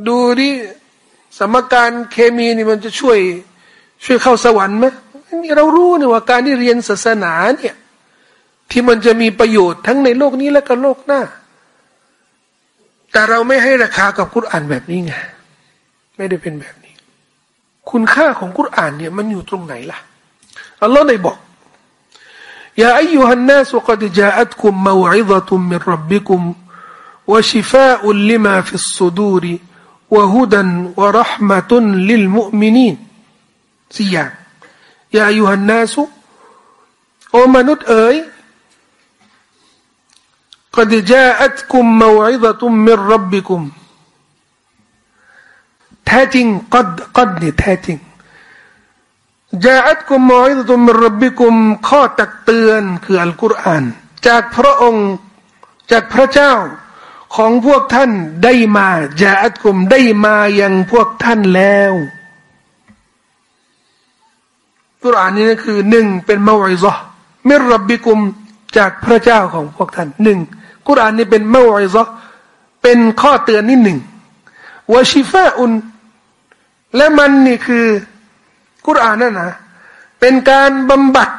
ดูดิสมการเคมีนี่มันจะช่วย ช่วยเข้าสวรรค์ไหมนี่เรารู้เนี่ยว่าการที่เรียนศาสนาเนี่ย ที่มันจะมีประโยชน์ทั้งในโลกนี้และก็โลกหน้า แต่เราไม่ให้ราคากับกุรอานแบบนี้ไงไม่ได้เป็นแบบนี้ คุณค่าของกุรอานเนี่ย มันอยู่ตรงไหนล่ะ อัลลอฮ์ได้บอกยาอายุฮันนัสกัดจาอัตคุมมาวอิดะตุมมิรับบิคุมวะชิฟาอุลลิมาฟิสซุดูริวะฮุดันวะรหมะตุนลิลมุมินีนสี่อย่างยาอายุฮันนัสโอมนุษย์เอ๋ย قد جاءتكم موعظة من ربكم แท้จริง قد قد เนี่ยแท้จริง จาอัตกุมมอยตุมรบิกุมข้อตักเตือนคืออัลกุรอาน จากพระองค์จากพระเจ้าของพวกท่านได้มาจาอัตกุมได้มายังพวกท่านแล้วกุรอานนี้คือหนึ่งเป็นมาวอิซะมิรบิกุมจากพระเจ้าของพวกท่านหนึ่งกุรอานนี้เป็นมาวอิซะเป็นข้อเตือนนี่หนึ่งوشفاء และมันนี่คือ กุรอานนั่นนะเป็นการบำบัด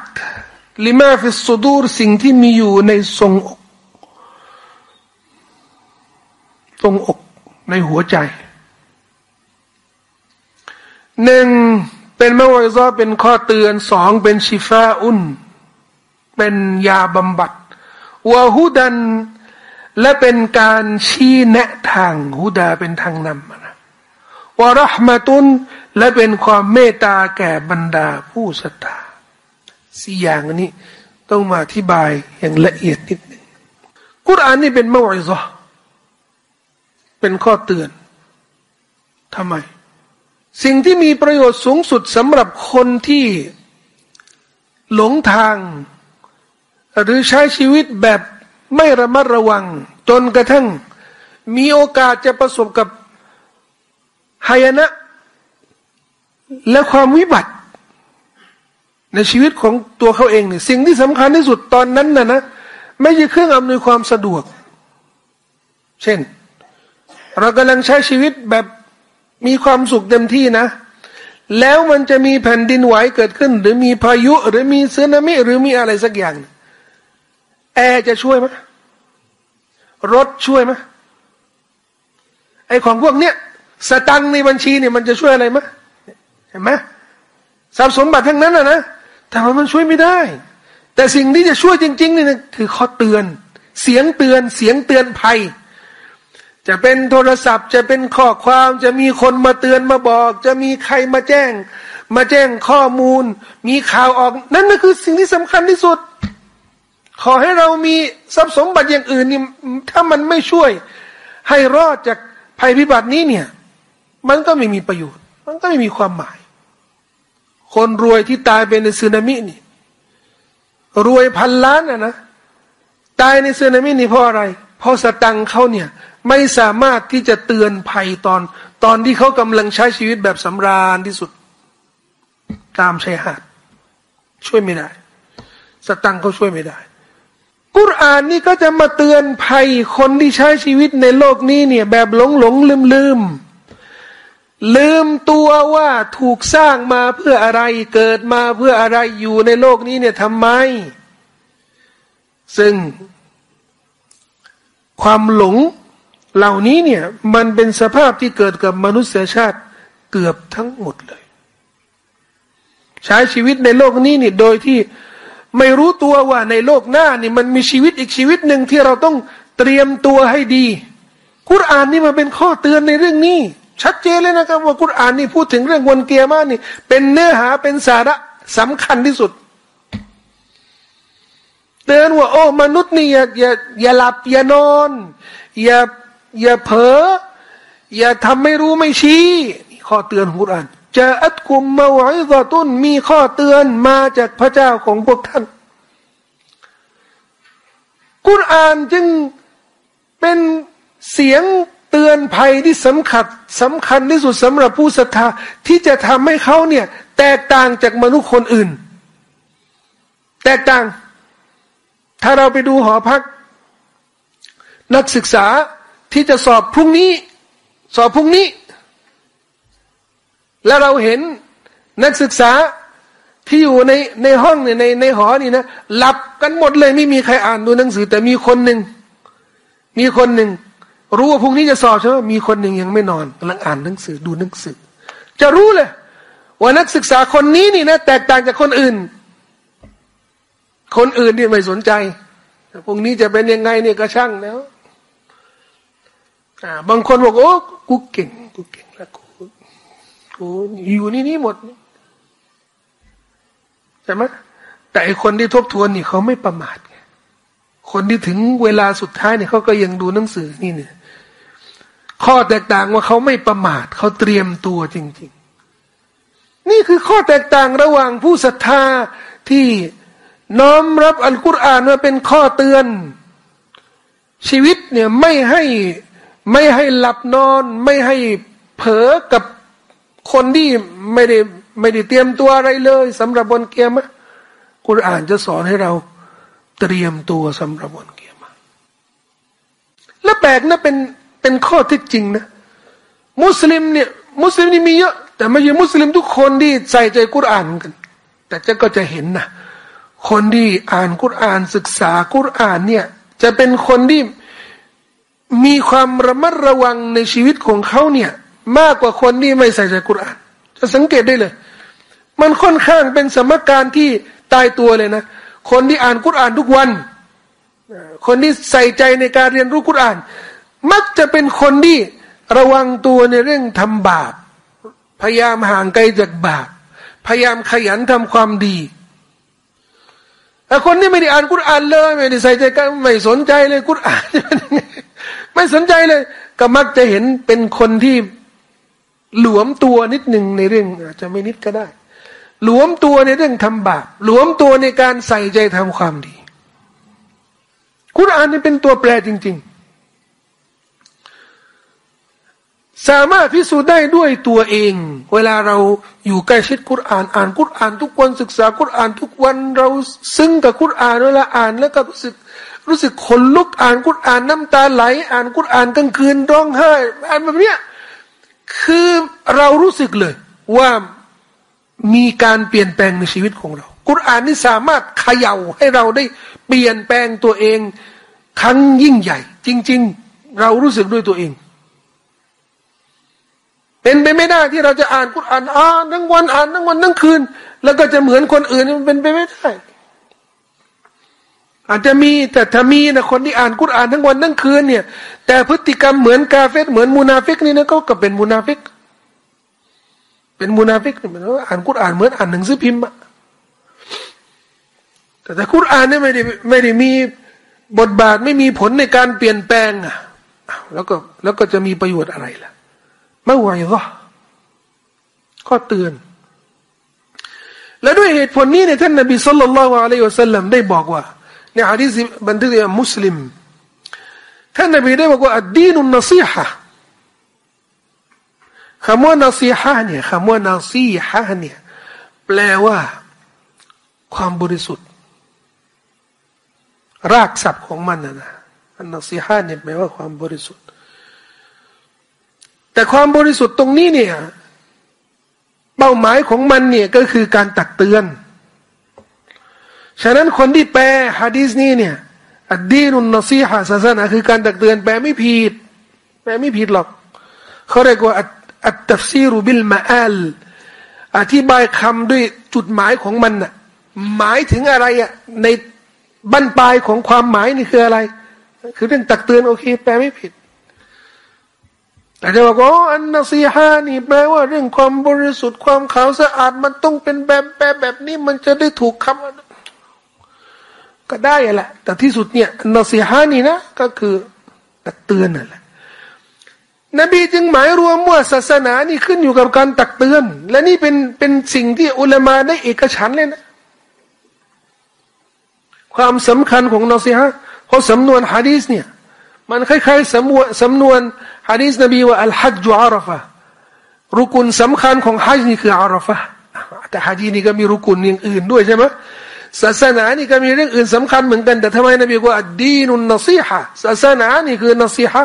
لما في الصدور สิ่งที่มีอยู่ในทรวงอกทรวงอกในหัวใจหนึ่งเป็น موعظة เป็นข้อเตือนสองเป็น شفاء เป็นยาบำบัดวะฮุดัน และเป็นการชี้แนะทางฮุดาเป็นทางนำนะวะรหมตุน และเป็นความเมตตาแก่บรรดาผู้ศรัทธาสี่อย่างนี้ต้องมาอธิบายอย่างละเอียดนิดหนึ่งกุรอานนี่เป็นมะวิซาเป็นข้อเตือนทำไม สิ่งที่มีประโยชน์สูงสุดสำหรับคนที่หลงทาง หรือใช้ชีวิตแบบไม่ระมัดระวัง จนกระทั่ง มีโอกาสจะประสบกับหายนะ และความวิบัติ ในชีวิตของตัวเขาเองเนี่ยสิ่งที่สำคัญที่สุดตอนนั้นน่ะนะไม่ใช่เครื่องอำนวยความสะดวก เช่น เรากำลังใช้ชีวิตแบบมีความสุขเต็มที่นะ แล้วมันจะมีแผ่นดินไหวเกิดขึ้น หรือมีพายุหรือมีสึนามิหรือมีอะไรสักอย่าง แอร์จะช่วยไหมรถช่วยไหมไอของพวกเนี้ยสตังในบัญชีเนี่ยมันจะช่วยอะไรไหม เห็นไหมทรัพย์สมบัติทั้งนั้นนะนะแต่มันช่วยไม่ได้ แต่สิ่งที่จะช่วยจริงๆนี่นะคือข้อเตือน เสียงเตือนเสียงเตือนภัย จะเป็นโทรศัพท์ จะเป็นข้อความจะมีคนมาเตือนมาบอก จะมีใครมาแจ้ง มาแจ้งข้อมูล มีข่าวออกนั่นก็คือสิ่งที่สำคัญที่สุด ขอให้เรามีทรัพย์สมบัติอย่างอื่นนี่ถ้ามันไม่ช่วย ให้รอดจากภัยพิบัตินี้เนี่ย มันก็ไม่มีประโยชน์ มันก็ไม่มีความหมาย คนรวยที่ตายเป็นในสึนามินี่ รวยพันล้านอะนะตายในสึนามินี่เพราะอะไร เพราะสตังเขาเนี่ย ไม่สามารถที่จะเตือนภัยตอน ตอนที่เขากำลังใช้ชีวิตแบบสำราญที่สุด ตามชายหาดช่วยไม่ได้ สตังเขาช่วยไม่ได้ กุรอานนี่ก็จะมาเตือนภัยคนที่ใช้ชีวิตในโลกนี้เนี่ย แบบหลงหลงลืมลืม ลืมตัวว่าถูกสร้างมาเพื่ออะไรเกิดมาเพื่ออะไรอยู่ในโลกนี้เนี่ยทำไม ซึ่ง ความหลงเหล่านี้เนี่ย มันเป็นสภาพที่เกิดกับมนุษยชาติเกือบทั้งหมดเลย ใช้ชีวิตในโลกนี้นี่โดยที่ไม่รู้ตัวว่าในโลกหน้านี่มันมีชีวิตอีกชีวิตหนึ่งที่เราต้องเตรียมตัวให้ดีกุรานนี่มาเป็นข้อเตือนในเรื่องนี้ ชัดเจนเลยนะครับว่ากุรอานนี่พูดถึงเรื่องวันเกียร์มานี่ เป็นเนื้อหาเป็นสาระสำคัญที่สุดเตือนว่าโอ้มนุษย์นี่อย่าอย่าอย่าหลับอย่านอน อย่าอย่าเผลออย่าทำไม่รู้ไม่ชี้ ข้อเตือนของกุรอานจะอัตกุมมาไว้ต่อต้นมีข้อเตือนมาจากพระเจ้าของพวกท่าน กุรอานจึงเป็นเสียง เตือนภัยที่สำคัญสำคัญที่สุดสำหรับผู้ศรัทธาที่จะทำให้เขาเนี่ย แตกต่างจากมนุษย์คนอื่น แตกต่าง ถ้าเราไปดูหอพัก นักศึกษาที่จะสอบพรุ่งนี้ สอบพรุ่งนี้ แล้วเราเห็นนักศึกษาที่อยู่ในในห้องเนี่ยในในหอนี่นะหลับกันหมดเลยไม่มีใครอ่านดูหนังสือ แต่มีคนหนึ่งมีคนหนึ่ง รู้ว่าพรุ่งนี้จะสอบใช่ไหมมีคนหนึ่งยังไม่นอนกำลังอ่านหนังสือดูหนังสือ จะรู้เลยว่านักศึกษาคนนี้นี่นะแตกต่างจากคนอื่น คนอื่นนี่ไม่สนใจพรุ่งนี้จะเป็นยังไงเนี่ยก็ช่างแล้วอ่าบางคนบอกโอ้กูเก่งกูเก่งแล้วกูกูอยู่นี่นี่หมดใช่ไหมแต่ไอคนที่ทบทวนนี่เขาไม่ประมาทคนที่ถึงเวลาสุดท้ายเนี่ยเขาก็ยังดูหนังสือนี่เนี่ย ข้อแตกต่างว่าเขาไม่ประมาทเขาเตรียมตัวจริง ๆ นี่คือข้อแตกต่างระหว่างผู้ศรัทธาที่น้อมรับอัลกุรอานว่าเป็นข้อเตือน ชีวิตเนี่ยไม่ให้ไม่ให้หลับนอน ไม่ให้เผลอกับคนที่ไม่ได้ไม่ได้เตรียมตัวอะไรเลยสำหรับบนเกียร์มะกุรอานจะสอนให้เราเตรียมตัวสำหรับบนเกียร์มะและแปลกนะเป็น เป็นข้อที่จริงนะ มุสลิมเนี่ย มุสลิมนี่มีเยอะ แต่ไม่ใช่มุสลิมทุกคนที่ใส่ใจกุรอานกัน แต่จะก็จะเห็นนะคนที่อ่านกุรอานศึกษากุรอานเนี่ย จะเป็นคนที่มีความระมัดระวังในชีวิตของเขาเนี่ย มากกว่าคนที่ไม่ใส่ใจกุรอาน จะสังเกตได้เลย มันค่อนข้างเป็นสมการที่ตายตัวเลยนะ คนที่อ่านกุรอานทุกวัน คนที่ใส่ใจในการเรียนรู้กุรอาน มักจะเป็นคนที่ระวังตัวในเรื่องทำบาป พยายามห่างไกลจากบาป พยายามขยันทำความดี แต่คนที่ไม่ได้อ่านกุรอานเลยไม่ได้ใส่ใจกันไม่สนใจเลยกุรอานไม่สนใจเลย ก็มักจะเห็นเป็นคนที่หลวมตัวนิดหนึ่งในเรื่องอาจจะไม่นิดก็ได้ หลวมตัวในเรื่องทำบาป หลวมตัวในการใส่ใจทำความดี กุรอานนี่เป็นตัวแปรจริง ๆ สามารถพิสูจน์ได้ด้วยตัวเอง เวลาเราอยู่ใกล้ชิดกุรอาน อ่านกุรอานทุกวันศึกษากุรอานทุกวันเราซึ้งกับกุรอานเวลาอ่านแล้วก็รู้สึกรู้สึกขนลุกอ่านกุรอานน้ำตาไหล อ่านกุรอานกลางคืนร้องไห้อ่านแบบเนี้ยคือเรารู้สึกเลย ว่ามีการเปลี่ยนแปลงในชีวิตของเรา กุรอานนี่สามารถเขย่าให้เราได้เปลี่ยนแปลงตัวเอง ครั้งยิ่งใหญ่ จริง ๆ เรารู้สึกด้วยตัวเอง เป็นไปไม่ได้ที่เราจะอ่านกุรอ่านอ่านทั้งวันอ่านทั้งวันทั้งคืน แล้วก็จะเหมือนคนอื่นมันเป็นไปไม่ได้อาจจะมีแต่ถ้ามีนะคนที่อ่านกุรอ่านทั้งวันทั้งคืนเนี่ย แต่พฤติกรรมเหมือนกาเฟรเหมือนมูนาฟิกนี่นะก็ก็เป็นมูนาฟิก เป็นมูนาฟิกนี่มันอ่านกุรอ่านเหมือนอ่านหนังสือพิมพ์อะแต่แต่กุรอ่านเนี่ยไม่ได้ไม่ได้มีบทบาทไม่มีผลในการเปลี่ยนแปลงอะแล้วก็แล้วก็จะมีประโยชน์อะไรล่ะ ไม่ไหวหรอก็เตือน และด้วยเหตุผลนี้เนี่ยท่านนบีสุลต่านละอะลัยฮิวะสัลลัมได้บอกว่าในฮะดีษบันทึกมุสลิมท่านนบีได้บอกว่าอัดดีนุนนซีฮะคำว่านซีฮะเนี่ยคำว่านซีฮะเนี่ยแปลว่า ความบริสุทธิ์ รากศัพท์ของมันนะนะอันนซีฮะเนี่ยแปลว่าความบริสุทธิ์ แต่ความบริสุทธิ์ตรงนี้เนี่ย เป้าหมายของมันเนี่ยก็คือการตักเตือน ฉะนั้นคนที่แปลฮะดีษนี้เนี่ยอัดดีนุนนซีฮะศาสนาคือการตักเตือนแปลไม่ผิดแปลไม่ผิดหรอกเขาเรียกว่าอัตตัฟซีรุบิลมาอัลอธิบายคำด้วยจุดหมายของมันน่ะหมายถึงอะไรอะในบรรปลายของความหมายนี่คืออะไร คือเรื่องตักเตือนโอเค แปลไม่ผิด แต่จะบอกว่าอันนซีฮานี่แปลว่าเรื่องความบริสุทธิ์ความขาวสะอาดมันต้องเป็นแบบแบบแบบนี้มันจะได้ถูกคำก็ได้แหละ แต่ที่สุดเนี่ยนอสีฮานี่นะ ก็คือตักเตือนนั่นแหละนบีจึงหมายรวมว่าศาสนานี่ขึ้นอยู่กับการตักเตือน และนี่เป็นเป็นสิ่งที่อุลามาได้เอกฉันเลยนะ ความสำคัญของนอสีฮะเพราะสำนวนฮะดีสเนี่ย มันคล้ายๆสำนวนสำนวน ฮะดีสนบีว่าอัลฮัจจุอารฟะรุกุลสำคัญของฮัจนี่คืออารฟะแต่ฮัจนี่ก็มีรุกุลอย่างอื่นด้วยใช่ไหมศาสนานี่ก็มีเรื่องอื่นสำคัญเหมือนกัน แต่ทำไมนบีว่าดีนุนนซีฮะศาสนานี่คือนซีฮะ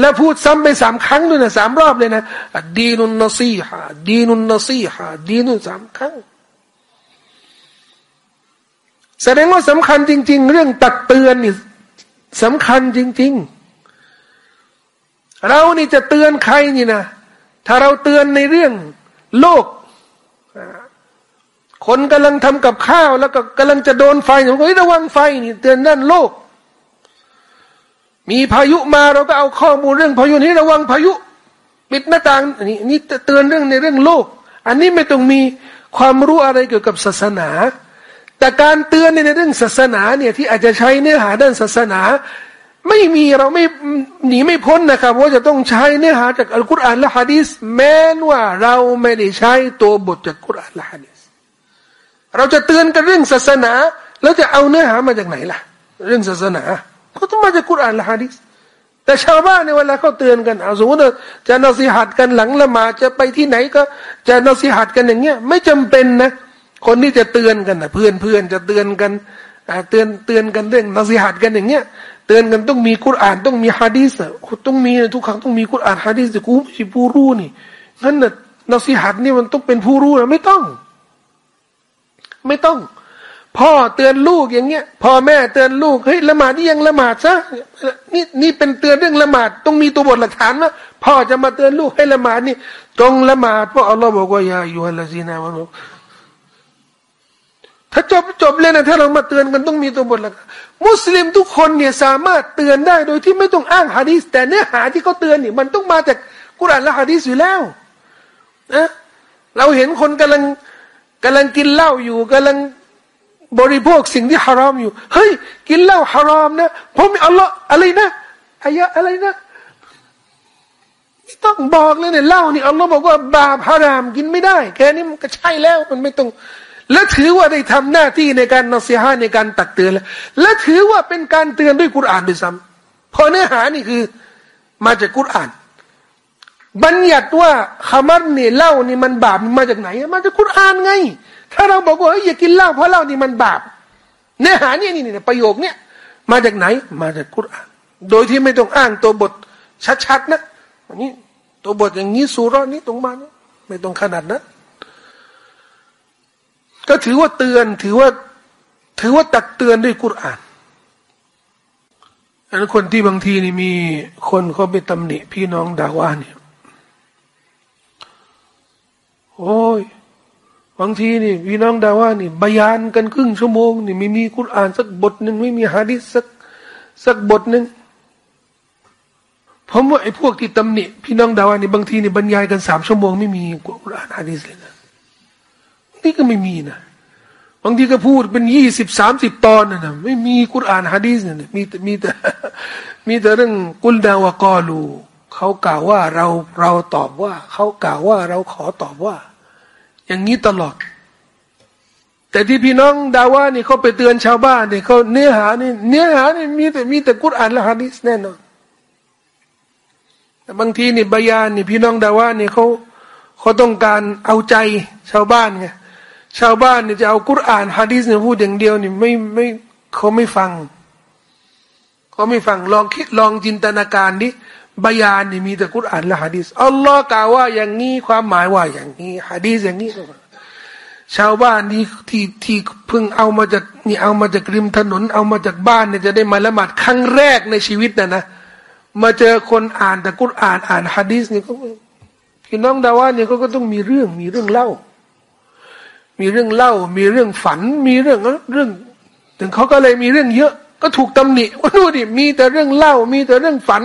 และพูดซ้ำไปสามครั้งด้วยนะสามรอบเลยนะดีนุนนซีฮะดีนุนนซีฮะดีนุนสามครั้งแสดงว่าสำคัญจริง ๆ เรื่องตักเตือนนี่สำคัญจริง ๆ เรานี่จะเตือนใครนี่นะถ้าเราเตือนในเรื่องโลก คนกำลังทำกับข้าว แล้วก็กำลังจะโดนไฟผมก็ระวังไฟนี่เตือนนั่นโลก มีพายุมาเราก็เอาข้อมูลเรื่องพายุนี้ระวังพายุ ปิดหน้าต่างนี่นี่เตือนเรื่องในเรื่องโลก อันนี้ไม่ต้องมีความรู้อะไรเกี่ยวกับศาสนา แต่การเตือนในเรื่องศาสนาเนี่ยที่อาจจะใช้เนื้อหาด้านศาสนา ไม่มีเราไม่หนีไม่พ้นนะครับ ว่าจะต้องใช้เนื้อหาจากอัลกุรอานและฮะดีสแม้ว่าเราไม่ได้ใช้ตัวบทจากกุรอานและฮะดีสเราจะเตือนกันเรื่องศาสนา แล้วจะเอาเนื้อหามาจากไหนล่ะ เรื่องศาสนาเขาต้องมาจากกุรอานและฮะดิษแต่ชาวบ้านในเวลาเขาเตือนกันเอาสมมติจะนสีหัดกันหลังละหมาจะไปที่ไหนก็จะนสีหัดกันอย่างเงี้ยไม่จำเป็นนะ คนที่จะเตือนกันนะเพื่อนเพื่อนจะเตือนกันเตือนเตือนกันเรื่องนสีหัดกันอย่างเงี้ย เตือนกันต้องมีกุรอานต้องมีฮะดีษต้องมีทุกครั้งต้องมีกุรอานฮะดีษกูไม่ใช่ผู้รู้นี่งั้นน่ะนสีหัดนี่มันต้องเป็นผู้รู้นะไม่ต้อง ไม่ต้อง พ่อเตือนลูกอย่างเงี้ยพ่อแม่เตือนลูกเฮ้ยละหมาดนี่ยังละหมาดซะนี่นี่เป็นเตือนเรื่องละหมาดต้องมีตัวบทหลักฐานว่าพ่อจะมาเตือนลูกให้ละหมาดนี่จงละหมาดเพราะอัลลอฮ์บอกว่าอย่าอยู่ฮัลซีนามันบอก ถ้าจบจบเลยนะถ้าเรามาเตือนกันต้องมีตัวบทละมุสลิมทุกคนเนี่ยสามารถเตือนได้โดยที่ไม่ต้องอ้างฮะดีสแต่เนื้อหาที่เขาเตือนนี่มันต้องมาจากกุรอานและฮะดีสอยู่แล้วนะเราเห็นคนกำลังกำลังกินเหล้าอยู่กำลังบริโภคสิ่งที่ฮารอมอยู่เฮ้ยกินเหล้าฮารอมนะเพราะมีอัลลอฮ์อะไรนะอายะอะไรนะไม่ต้องบอกเลยเนี่ยเหล้านี่อัลลอฮ์บอกว่าบาปฮารามกินไม่ได้แค่นี้มันก็ใช่แล้วมันไม่ต้อง และถือว่าได้ทำหน้าที่ในการนอสีฮาในการตักเตือนแล้วและถือว่าเป็นการเตือนด้วยกุรอานด้วยซ้ำเพราะเนื้อหานี่คือมาจากกุรอาน บัญญัติว่าขมัรเนี่ยเหล้านี่มันบาปมาจากไหนมาจากกุรอานไง ถ้าเราบอกว่าอย่ากินเหล้าเพราะเหล้านี่มันบาป เนื้อหานี่นี่เนี่ประโยคเนี่ยมาจากไหนมาจากกุรอาน โดยที่ไม่ต้องอ้างตัวบทชัดๆนะอันนี้ตัวบทอย่างนี้สุรนี้ตรงมานะไม่ต้องขนาดนั้น ก็ถือว่าเตือนถือว่า ถือว่าตักเตือนด้วยกุรอานอันคนที่บางทีนี่มีคนเขาไปตำหนิพี่น้องดาว่าเนี่ยโอ้ยบางทีนี่พี่น้องดาว่านี่บยานกันครึ่งชั่วโมงนี่ไม่มีกุรอานสักบทหนึ่งไม่มีฮะดิษสักสักบทหนึ่งผมว่าไอ้พวกที่ตำหนิพี่น้องดาว่านี่บางทีนี่บรรยายกันสามชั่วโมงไม่มีกุรอานฮะดิษเลยนะ นี่ก็ไม่มีนะบางทีก็พูดเป็นยี่สิบสามสิบตอนนะนะไม่มีกุรอานฮะดีษเนี่ยมีแต่มีแต่มีแต่เรื่องกุลดาวกอลูเขากล่าวว่าเราเราตอบว่า เขากล่าวว่าเราขอตอบว่า อย่างนี้ตลอด แต่ที่พี่น้องดาว่านี่เขาไปเตือนชาวบ้านเนี่ยเขาเนื้อหานี่เนื้อหานี่มีแต่มีแต่กุรอานและฮะดีษแน่นอนแต่บางทีนี่บยานนี่พี่น้องดาว่านี่เขาเขาต้องการเอาใจชาวบ้านไง ชาวบ้านเนี่ยจะเอากุรอานฮะดีษเนี่ยพูดอย่างเดียวนี่ไม่ไม่เขาไม่ฟังเขาไม่ฟังลองคิดลองจินตนาการดิบยานนี่มีแต่กุรอานและฮะดีษอัลลอฮ์กล่าวว่าอย่างนี้ความหมายว่าอย่างนี้ฮะดีษอย่างนี้ชาวบ้านที่ที่ที่เพิ่งเอามาจากนี่เอามาจากริมถนน เอามาจากบ้านเนี่ยจะได้มาละหมาดครั้งแรกในชีวิตนะนะมาเจอคนอ่านแต่กุรอานอ่านฮะดีษนี่ก็พี่น้องดาว่าเนี่ยเขาก็ต้องมีเรื่องมีเรื่องเล่า มีเรื่องเล่า มีเรื่องฝัน มีเรื่องเรื่อง ถึงเขาก็เลยมีเรื่องเยอะ ก็ถูกตำหนิว่าดูดิมีแต่เรื่องเล่า มีแต่เรื่องฝัน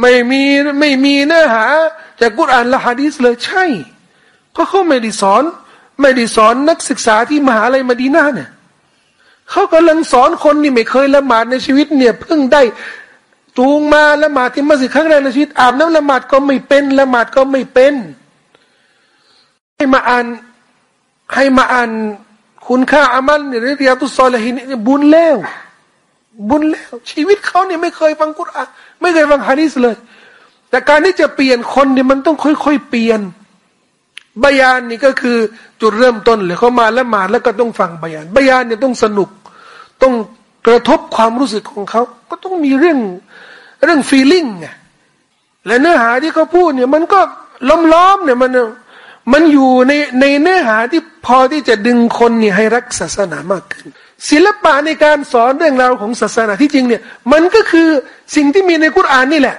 ไม่มีไม่มีเนื้อหาจากกุรอานละฮะดีสเลยใช่เพราะเขาไม่ได้สอน ไม่ได้สอนนักศึกษาที่มหาลัยมาดีนาเนี่ยเขากำลังสอนคนนี่ไม่เคยละหมาดในชีวิตเนี่ยเพิ่งได้จูงมาละหมาดที่มัสยิดครั้งแรกในชีวิตอาบน้ำละหมาดก็ไม่เป็นละหมาดก็ไม่เป็นให้มาอ่าน ให้มาอ่านคุณค่าอามัลเนี่ยเรียตุสซอลฮินบุญแล้ว บุญแล้ว ชีวิตเขาเนี่ยไม่เคยฟังกุรอานไม่เคยฟังฮะดีษเลย แต่การที่จะเปลี่ยนคนเนี่ยมันต้องค่อยๆเปลี่ยนบยานนี่ก็คือจุดเริ่มต้นเลยเขามาแล้วมาแล้วก็ต้องฟังบยานบยานเนี่ยต้องสนุก ต้องกระทบความรู้สึกของเขาก็ต้องมีเรื่องเรื่องฟีลิ่งไงและเนื้อหาที่เขาพูดเนี่ยมันก็ล้อมๆเนี่ยมัน มันอยู่ในในเนื้อหาที่พอที่จะดึงคนเนี่ยให้รักศาสนามากขึ้น ศิลปะในการสอนเรื่องราวของศาสนาที่จริงเนี่ยมันก็คือสิ่งที่มีในกุรานนี่แหละ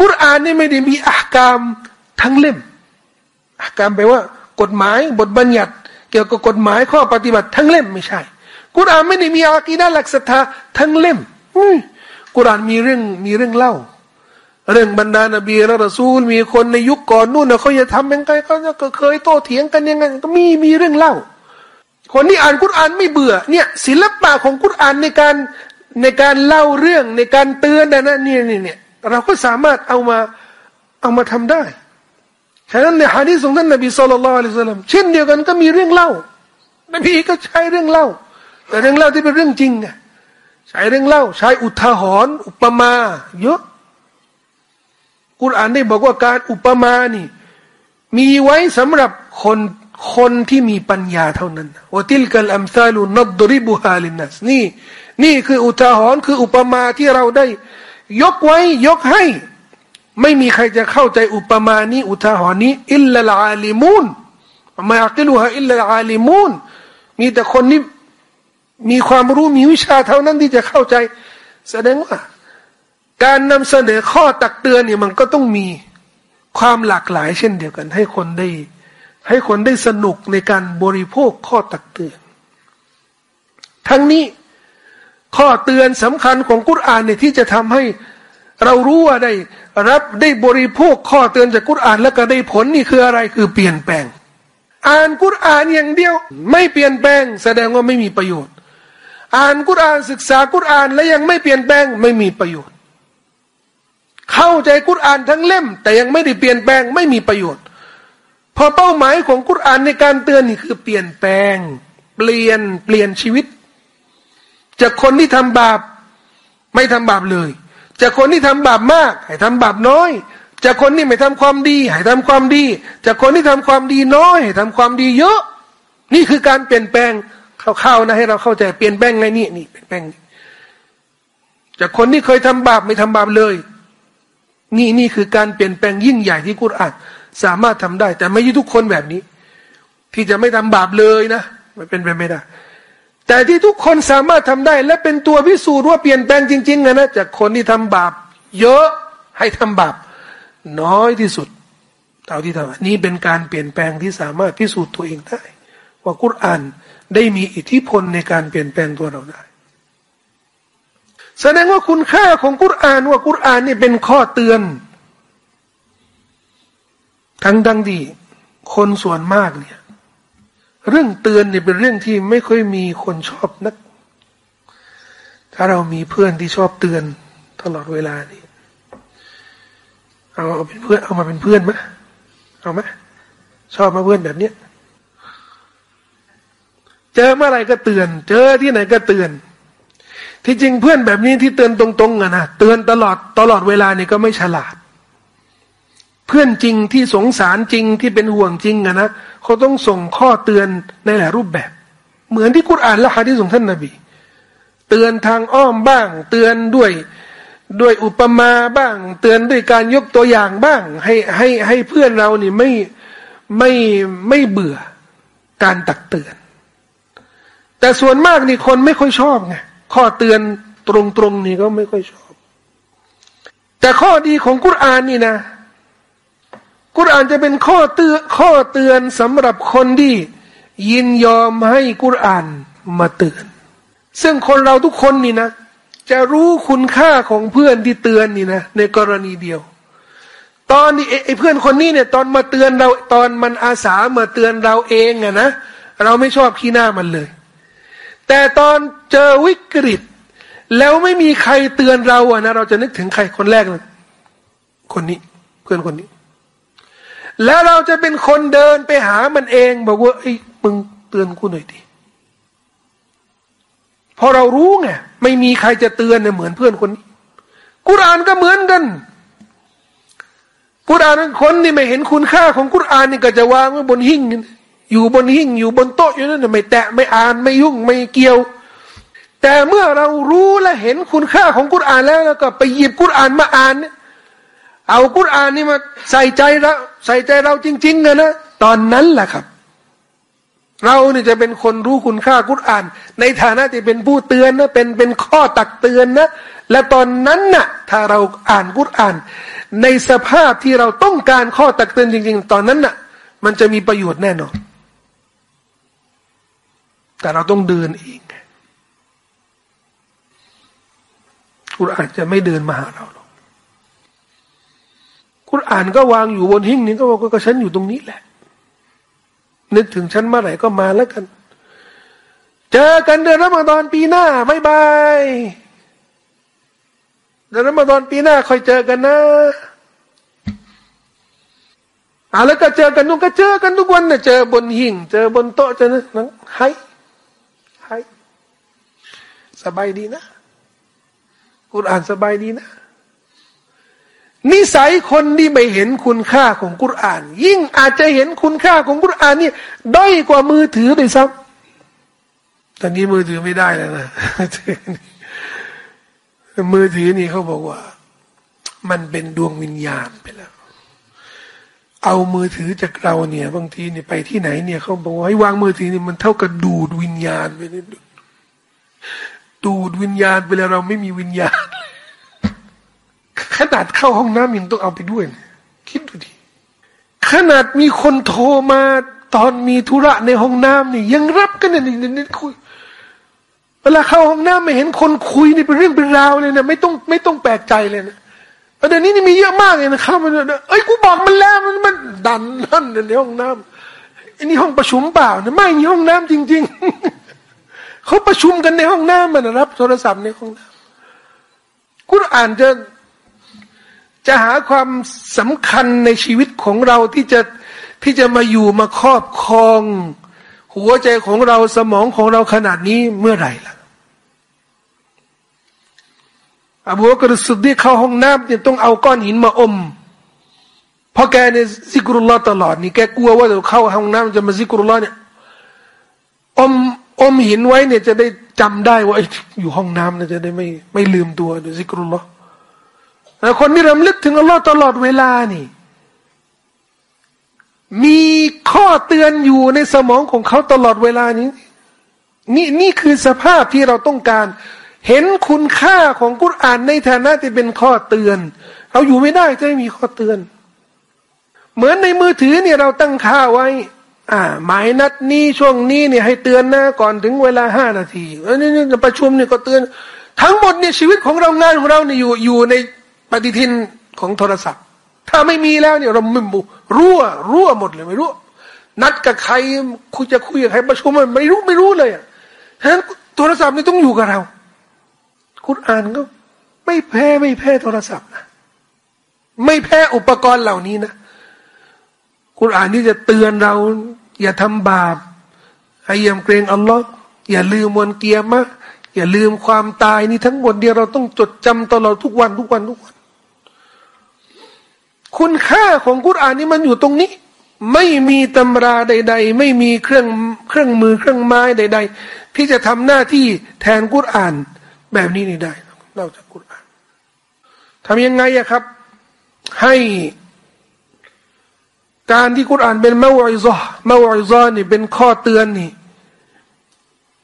กุรานนี่ไม่ได้มีอักามทั้งเล่มอักามแปลว่ากฎหมายบทบัญญัติ เกี่ยวกับกฎหมายข้อปฏิบัติทั้งเล่มไม่ใช่ กุรานไม่ได้มีอากีดาหลักศรัทธาทั้งเล่มกุรานมีเรื่องมีเรื่องเล่า เรื่องบรรดานบีและรอซูล มีคนในยุคก่อนนู่นนะเขาจะทำยังไงเขาจะเคยโต้เถียงกันยังไงก็มีมีเรื่องเล่า คนที่อ่านกุรอานไม่เบื่อเนี่ย ศิลปะของกุรอานในการในการเล่าเรื่องในการเตือนนะนี่นี่เนี่ยเราก็สามารถเอามาเอามาทำได้ฉะนั้นในฮะดีษของท่านนบีสุลต่านละสัลลัมเช่นเดียวกันก็มีเรื่องเล่านบีก็ใช้เรื่องเล่า แต่เรื่องเล่าที่เป็นเรื่องจริงไงใช้เรื่องเล่า ใช้อุทาหรณ์อุปมา เยอะ กุรอานได้บอกว่าการอุปมานี่ มีไว้สำหรับคนคนที่มีปัญญาเท่านั้นวติลกัลอัมซาลุนัดริบุฮาลินัสนี่ นี่คืออุทาหรณ์คืออุปมาที่เราได้ ยกไว้ยกให้ ไม่มีใครจะเข้าใจอุปมานี้ อุทาหรณ์นี้ อิลลัลอาลิมูนมาอักิลุฮะอิลลัลอาลิมูนมีแต่คนนี้มีความรู้มีวิชาเท่านั้นที่จะเข้าใจ แสดงว่า การนำเสนอข้อตักเตือนเนี่ยมันก็ต้องมีความหลากหลายเช่นเดียวกัน ให้คนได้ ให้คนได้สนุกในการบริโภคข้อตักเตือน ทั้งนี้ข้อเตือนสำคัญของกุรอานเนี่ยที่จะทำให้เรารู้ว่าได้รับได้บริโภคข้อเตือนจากกุรอานแล้วก็ได้ผลนี่คืออะไรคือเปลี่ยนแปลง อ่านกุรอานอย่างเดียว ไม่เปลี่ยนแปลง แสดงว่าไม่มีประโยชน์ อ่านกุรอานศึกษากุรอานแล้วยังไม่เปลี่ยนแปลงไม่มีประโยชน์ เข้าใจกุรอานทั้งเล่ม แต่ยังไม่ได้เปลี่ยนแปลงไม่มีประโยชน์ พอเป้าหมายของกุรอานในการเตือนนี่คือเปลี่ยนแปลง เปลี่ยนเปลี่ยนชีวิต จากคนที่ทำบาป ไม่ทำบาปเลย จากคนที่ทำบาปมาก ให้ทำบาปน้อย จากคนที่ไม่ทำความดี ให้ทำความดี จากคนที่ทำความดีน้อย ให้ทำความดีเยอะ นี่คือการเปลี่ยนแปลงเข้าๆนะให้เราเข้าใจเปลี่ยนแปลงไงนี่นี่เปลี่ยนแปลงจากคนที่เคยทำบาปไม่ทำบาปเลย นี่นี่คือการเปลี่ยนแปลงยิ่งใหญ่ที่กุรอานสามารถทำได้ แต่ไม่ใช่ทุกคนแบบนี้ ที่จะไม่ทำบาปเลยนะมันเป็นไปไม่ได้ แต่ที่ทุกคนสามารถทำได้ และเป็นตัวพิสูจน์ว่าเปลี่ยนแปลงจริงๆนะจากคนที่ทำบาป เยอะให้ทำบาป น้อยที่สุดเท่าที่ทำนี่เป็นการเปลี่ยนแปลงที่สามารถพิสูจน์ตัวเองได้ ว่ากุรอานได้มีอิทธิพลในการเปลี่ยนแปลงตัวเราได้ แสดงว่าคุณค่าของกุรอานว่ากุรอานนี่เป็นข้อเตือน ทั้งดังดีคนส่วนมากเนี่ย เรื่องเตือนเนี่ยเป็นเรื่องที่ไม่ค่อยมีคนชอบนัก ถ้าเรามีเพื่อนที่ชอบเตือนตลอดเวลานี่เอาเอาเป็นเพื่อนเอามาเป็นเพื่อนไหมเอาไหมชอบมาเพื่อนแบบเนี้ย เจอเมื่อไรก็เตือน เจอที่ไหนก็เตือน ที่จริงเพื่อนแบบนี้ที่เตือนตรงๆอะนะเตือนตลอดตลอดเวลานี่ก็ไม่ฉลาด เพื่อนจริงที่สงสารจริงที่เป็นห่วงจริงอะนะเขาต้องส่งข้อเตือนในหลายรูปแบบ เหมือนที่กุรอานและฮะดีษของท่านนบี เตือนทางอ้อมบ้าง เตือนด้วยด้วยอุปมาบ้าง เตือนด้วยการยกตัวอย่างบ้าง ให้ให้ให้เพื่อนเรานี่ไม่ไม่ไม่เบื่อการตักเตือน แต่ส่วนมากนี่คนไม่ค่อยชอบไง ข้อเตือนตรงๆนี่ก็ไม่ค่อยชอบ แต่ข้อดีของกุรอานนี่นะ กุรอานจะเป็นข้อเตือนข้อเตือนสำหรับคนที่ยินยอมให้กุรอานมาเตือน ซึ่งคนเราทุกคนนี่นะ จะรู้คุณค่าของเพื่อนที่เตือนนี่นะ ในกรณีเดียว ตอนนี้ไอ้เพื่อนคนนี้เนี่ย ตอนมาเตือนเราตอนมันอาสามาเตือนเราเองอะนะเราไม่ชอบขี้หน้ามันเลย แต่ตอนเจอวิกฤต แล้วไม่มีใครเตือนเราอะนะเราจะนึกถึงใครคนแรกเลยคนนี้ เพื่อนคนนี้ แล้วเราจะเป็นคนเดินไปหามันเองบอกว่าไอ้มึงเตือนกูหน่อยดิพอเรารู้ไงไม่มีใครจะเตือนเนี่ยเหมือนเพื่อนคนนี้กุรานก็เหมือนกันกุรานคนนี่ไม่เห็นคุณค่าของกุรานนี่ก็จะวางไว้บนหิ้ง อยู่บนหิ้งอยู่บนโต๊ะอยู่นั่นไม่แตะไม่อ่านไม่ยุ่งไม่เกี่ยว แต่เมื่อเรารู้และเห็นคุณค่าของกุรานแล้วแล้วก็ไปหยิบกุรานมาอ่านเนี่ยเอากุรอานนี่มาใส่ใจเราใส่ใจเราจริงๆนะนะตอนนั้นแหละครับ เราเนี่ยจะเป็นคนรู้คุณค่ากุรอาน ในฐานะที่เป็นผู้เตือนนะเป็นเป็นข้อตักเตือนนะและตอนนั้นน่ะ ถ้าเราอ่านกุรอาน ในสภาพที่เราต้องการข้อตักเตือนจริง ๆ ตอนนั้นน่ะ มันจะมีประโยชน์แน่นอน แต่เราต้องเดินเองกุรอานจะไม่เดินมาหาเราหรอกคุณอ่านก็วางอยู่บนหิ้งนี้ก็บอกก็ฉันอยู่ตรงนี้แหละ นึกถึงฉันเมื่อไหร่ก็มาแล้วกัน เจอกันเดือนรอมฎอนปีหน้าไม่บายเดือนรอมฎอนปีหน้าค่อยเจอกันนะอ่าแล้วก็เจอกันนู่นก็เจอกันทุกวันเนี่ยเจอบนหิ่ง เจอบนโต๊ะเจอนะนังให้ให้ สบายดีนะกุรอ่านสบายดีนะ นิสัยคนที่ไม่เห็นคุณค่าของกุรอาน ยิ่งอาจจะเห็นคุณค่าของกุรอานนี่ด้อยกว่ามือถือเลยซ้ำตอนนี้มือถือไม่ได้แล้วนะมือถือนี่เขาบอกว่า มันเป็นดวงวิญญาณไปแล้ว เอามือถือจากเราเนี่ย บางทีเนี่ยไปที่ไหนเนี่ยเขาบอกว่าให้วางมือถือนี่มันเท่ากับดูดวิญญาณไปนี่ดู ดวิญญาณไปแล้วเราไม่มีวิญญาณ ขนาดเข้าห้องน้ำยังต้องเอาไปด้วยคิดดูดิขนาดมีคนโทรมาตอนมีธุระในห้องน้ำนี่ ยังรับกันนี่นี่คุยเวลาเข้าห้องน้ำไม่เห็นคนคุยนี่เป็นเรื่องเป็นราวเลยนะไม่ต้องไม่ต้องแปลกใจเลยนะประเด็นนี้นี่มีเยอะมากเลยนะครับมันเอ้ยกูบอกมันแล้วมันมันดันนั่นในห้องน้ำอันนี้ห้องประชุมเปล่านะไม่มีห้องน้ำจริง ๆ เขาประชุมกันในห้องน้ำมันรับ โทรศัพท์ในห้องน้ำกุรอานจะจะหาความสำคัญในชีวิตของเราที่จะที่จะมาอยู่มาครอบครอง หัวใจของเราสมองของเราขนาดนี้เมื่อไหร่ล่ะอบูบากรสุดที่เข้าห้องน้ำเนี่ยต้องเอาก้อนหินมาอมเพราะแกเนี่ยซิกรุลลอตลอดนี่แกกลัวว่าเดี๋ยวเข้าห้องน้ำจะมาซิกรุลลอเนี่ยอม อมหินไว้เนี่ยจะได้จำได้ว่าอยู่ห้องน้ำนะจะได้ไม่ไม่ลืมตัวดี๋ยวซิกรุลลอฮ์แต่คนที่รำลึกถึงอัลลอฮ์ตลอดเวลานี่ มีข้อเตือนอยู่ในสมองของเขาตลอดเวลานี้ นี่นี่คือสภาพที่เราต้องการ เห็นคุณค่าของกุรอานในฐานะที่เป็นข้อเตือน เราอยู่ไม่ได้จะไม่มีข้อเตือน เหมือนในมือถือเนี่ยเราตั้งค่าไว้ อ่า หมายนัดนี้ช่วงนี้เนี่ยให้เตือนนะก่อนถึงเวลาห้านาทีแล้วนี่ประชุมเนี่ยก็เตือน ทั้งหมดเนี่ยชีวิตของเรางานของเราเนี่ยอยู่อยู่ในปฏิทินของโทรศัพท์ ถ้าไม่มีแล้วเนี่ยเราไม่บุรั่วรั่วหมดเลยไม่รู้ นัดกับใครคุยจะคุยกับใครประชุมมันไม่รู้ไม่รู้เลยอะฉะนั้นโทรศัพท์นี่ต้องอยู่กับเราุรอานก็ไม่แพ้ไม่แพ้โทรศัพท์นะไม่แพ้อุปกรณ์เหล่านี้นะกุรอานนี่จะเตือนเรา อย่าทำบาปให้ยำเกรงอัลลอฮ์อย่าลืมวันเกียร์มะอย่าลืมความตายนี่ทั้งหมดเดียวเราต้องจดจำตลอดทุกวันทุกวันทุกวัน คุณค่าของกุรอานนี่มันอยู่ตรงนี้ ไม่มีตำราใด ๆ ไม่มีเครื่องเครื่องมือเครื่องไม้ใด ๆ ที่จะทำหน้าที่แทนกุรอานแบบนี้นี่ได้นอกจากกุรอานทำยังไงอะครับ ให้ การที่กุรอานเป็นมาวิซอมาวิซอนี่เป็นข้อเตือนนี่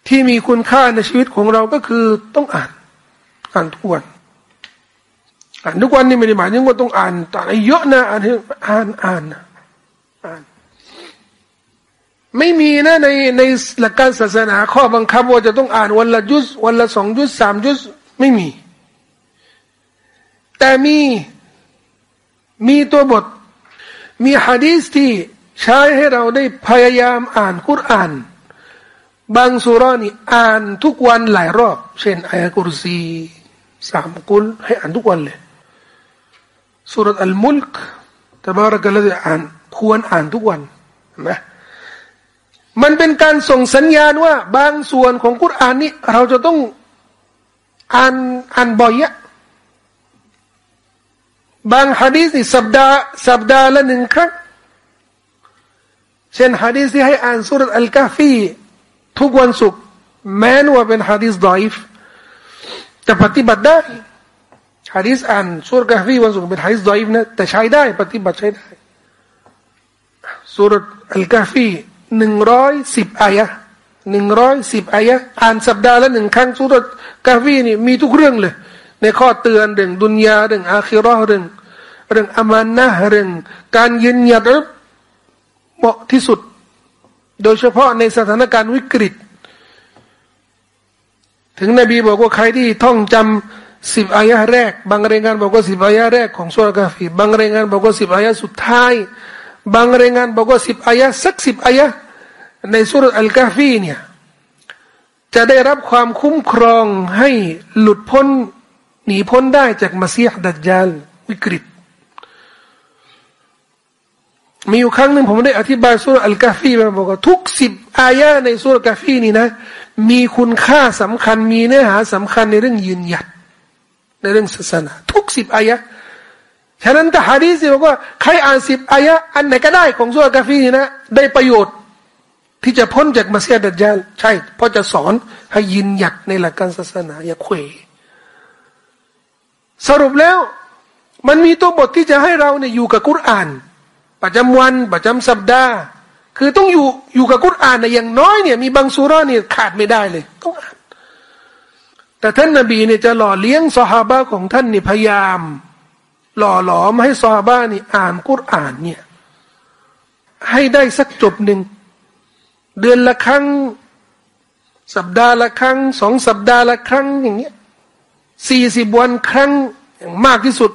ที่มีคุณค่าในชีวิตของเราก็คือต้องอ่าน อ่านทุกวันอ่านทุกวันนี่ไม่ได้หมายถึงว่าต้องอ่านแต่เยอะนะอ่านอ่านอ่านอ่าน ไม่มีนะในในหลักการศาสนา ข้อบังคับว่าจะต้องอ่านวันละยุสวันละสองยุสสามยุสไม่มี แต่มีมีตัวบท มีฮะดีสที่ใช้ให้เราได้พยายามอ่านคุราน บางสุรานี่อ่านทุกวันหลายรอบ เช่นอายะกุรซีสามกุลให้อ่านทุกวันเลยสุรอัลมุลกแต่บารักะละอ่านควรอ่านทุกวันนะมันเป็นการส่งสัญญาณว่า บางส่วนของกุรานนี้ เราจะต้องอ่านอ่านบ่อยอะ บางฮะดีษนี่สัปดาห์สัปดาห์ละหนึ่งครั้ง เช่นฮะดีษที่ให้อ่านสุรอัลกาฟีทุกวันศุกร์แม้นว่าเป็นฮะดีษดอยฟแต่ปฏิบัติได้ฮะดีษอ่านสุรกาฟีวันศุกร์เป็นฮะดีษดอยฟนะแต่ใช้ได้ ปฏิบัติใช้ได้สุรอัลกาฟีหนึ่งร้อยสิบอายะหนึ่งร้อยสิบอายะอ่านสัปดาห์ละหนึ่งครั้งสุรกาฟีนี่มีทุกเรื่องเลย ในข้อเตือนเรื่องดุนยาเรื่องอาคิรอเรื่องเรื่องอามานะเรื่องการยืนหยัดเหมาะที่สุด โดยเฉพาะในสถานการณ์วิกฤต ถึงนบีบอกว่าใครที่ท่องจำสิบอายะแรก บางรายงานบอกว่าสิบอายะแรกของสุรกาฟีบางรายงานบอกว่าสิบอายะสุดท้าย บางรายงานบอกว่าสิบอายะสักสิบอายะในสุรอัลกาฟีเนี่ยจะได้รับความคุ้มครองให้หลุดพ้น หนีพ้นได้จากมัซีฮ์ดัจจาลวิกฤต มีอยู่ครั้งหนึ่งผมได้อธิบายสุรอัลกาฟีมาบอกว่าทุกสิบอายะในสุรกาฟีนี่นะ มีคุณค่าสำคัญมีเนื้อหาสำคัญในเรื่องยืนหยัด ในเรื่องศาสนา ทุกสิบอายะฉะนั้นถ้าฮะดีษบอกว่าใครอ่านสิบอายะอันไหนก็ได้ของสุรกาฟีนี่นะ ได้ประโยชน์ที่จะพ้นจากมาเสียดัจจานใช่เพราะจะสอนให้ยินหยัดในหลักการศาสนาอย่าเขว สรุปแล้ว มันมีตัวบทที่จะให้เราเนี่ยอยู่กับกุรอาน ประจำวันประจำสัปดาห์ คือต้องอยู่อยู่กับกุรอานในอย่างน้อยเนี่ยมีบางสุราเนี่ยขาดไม่ได้เลยต้องอ่าน แต่ท่านนบีเนี่ยจะหล่อเลี้ยงสหาบะของท่านนี่พยายาม หล่อหลอมให้ซอฮาบานี่อ่านกุรอานเนี่ยให้ได้สักจบหนึ่งเดือนละครั้ง สัปดาห์ละครั้งสองสัปดาห์ละครั้งอย่างเงี้ย สี่สิบวันครั้งมากที่สุด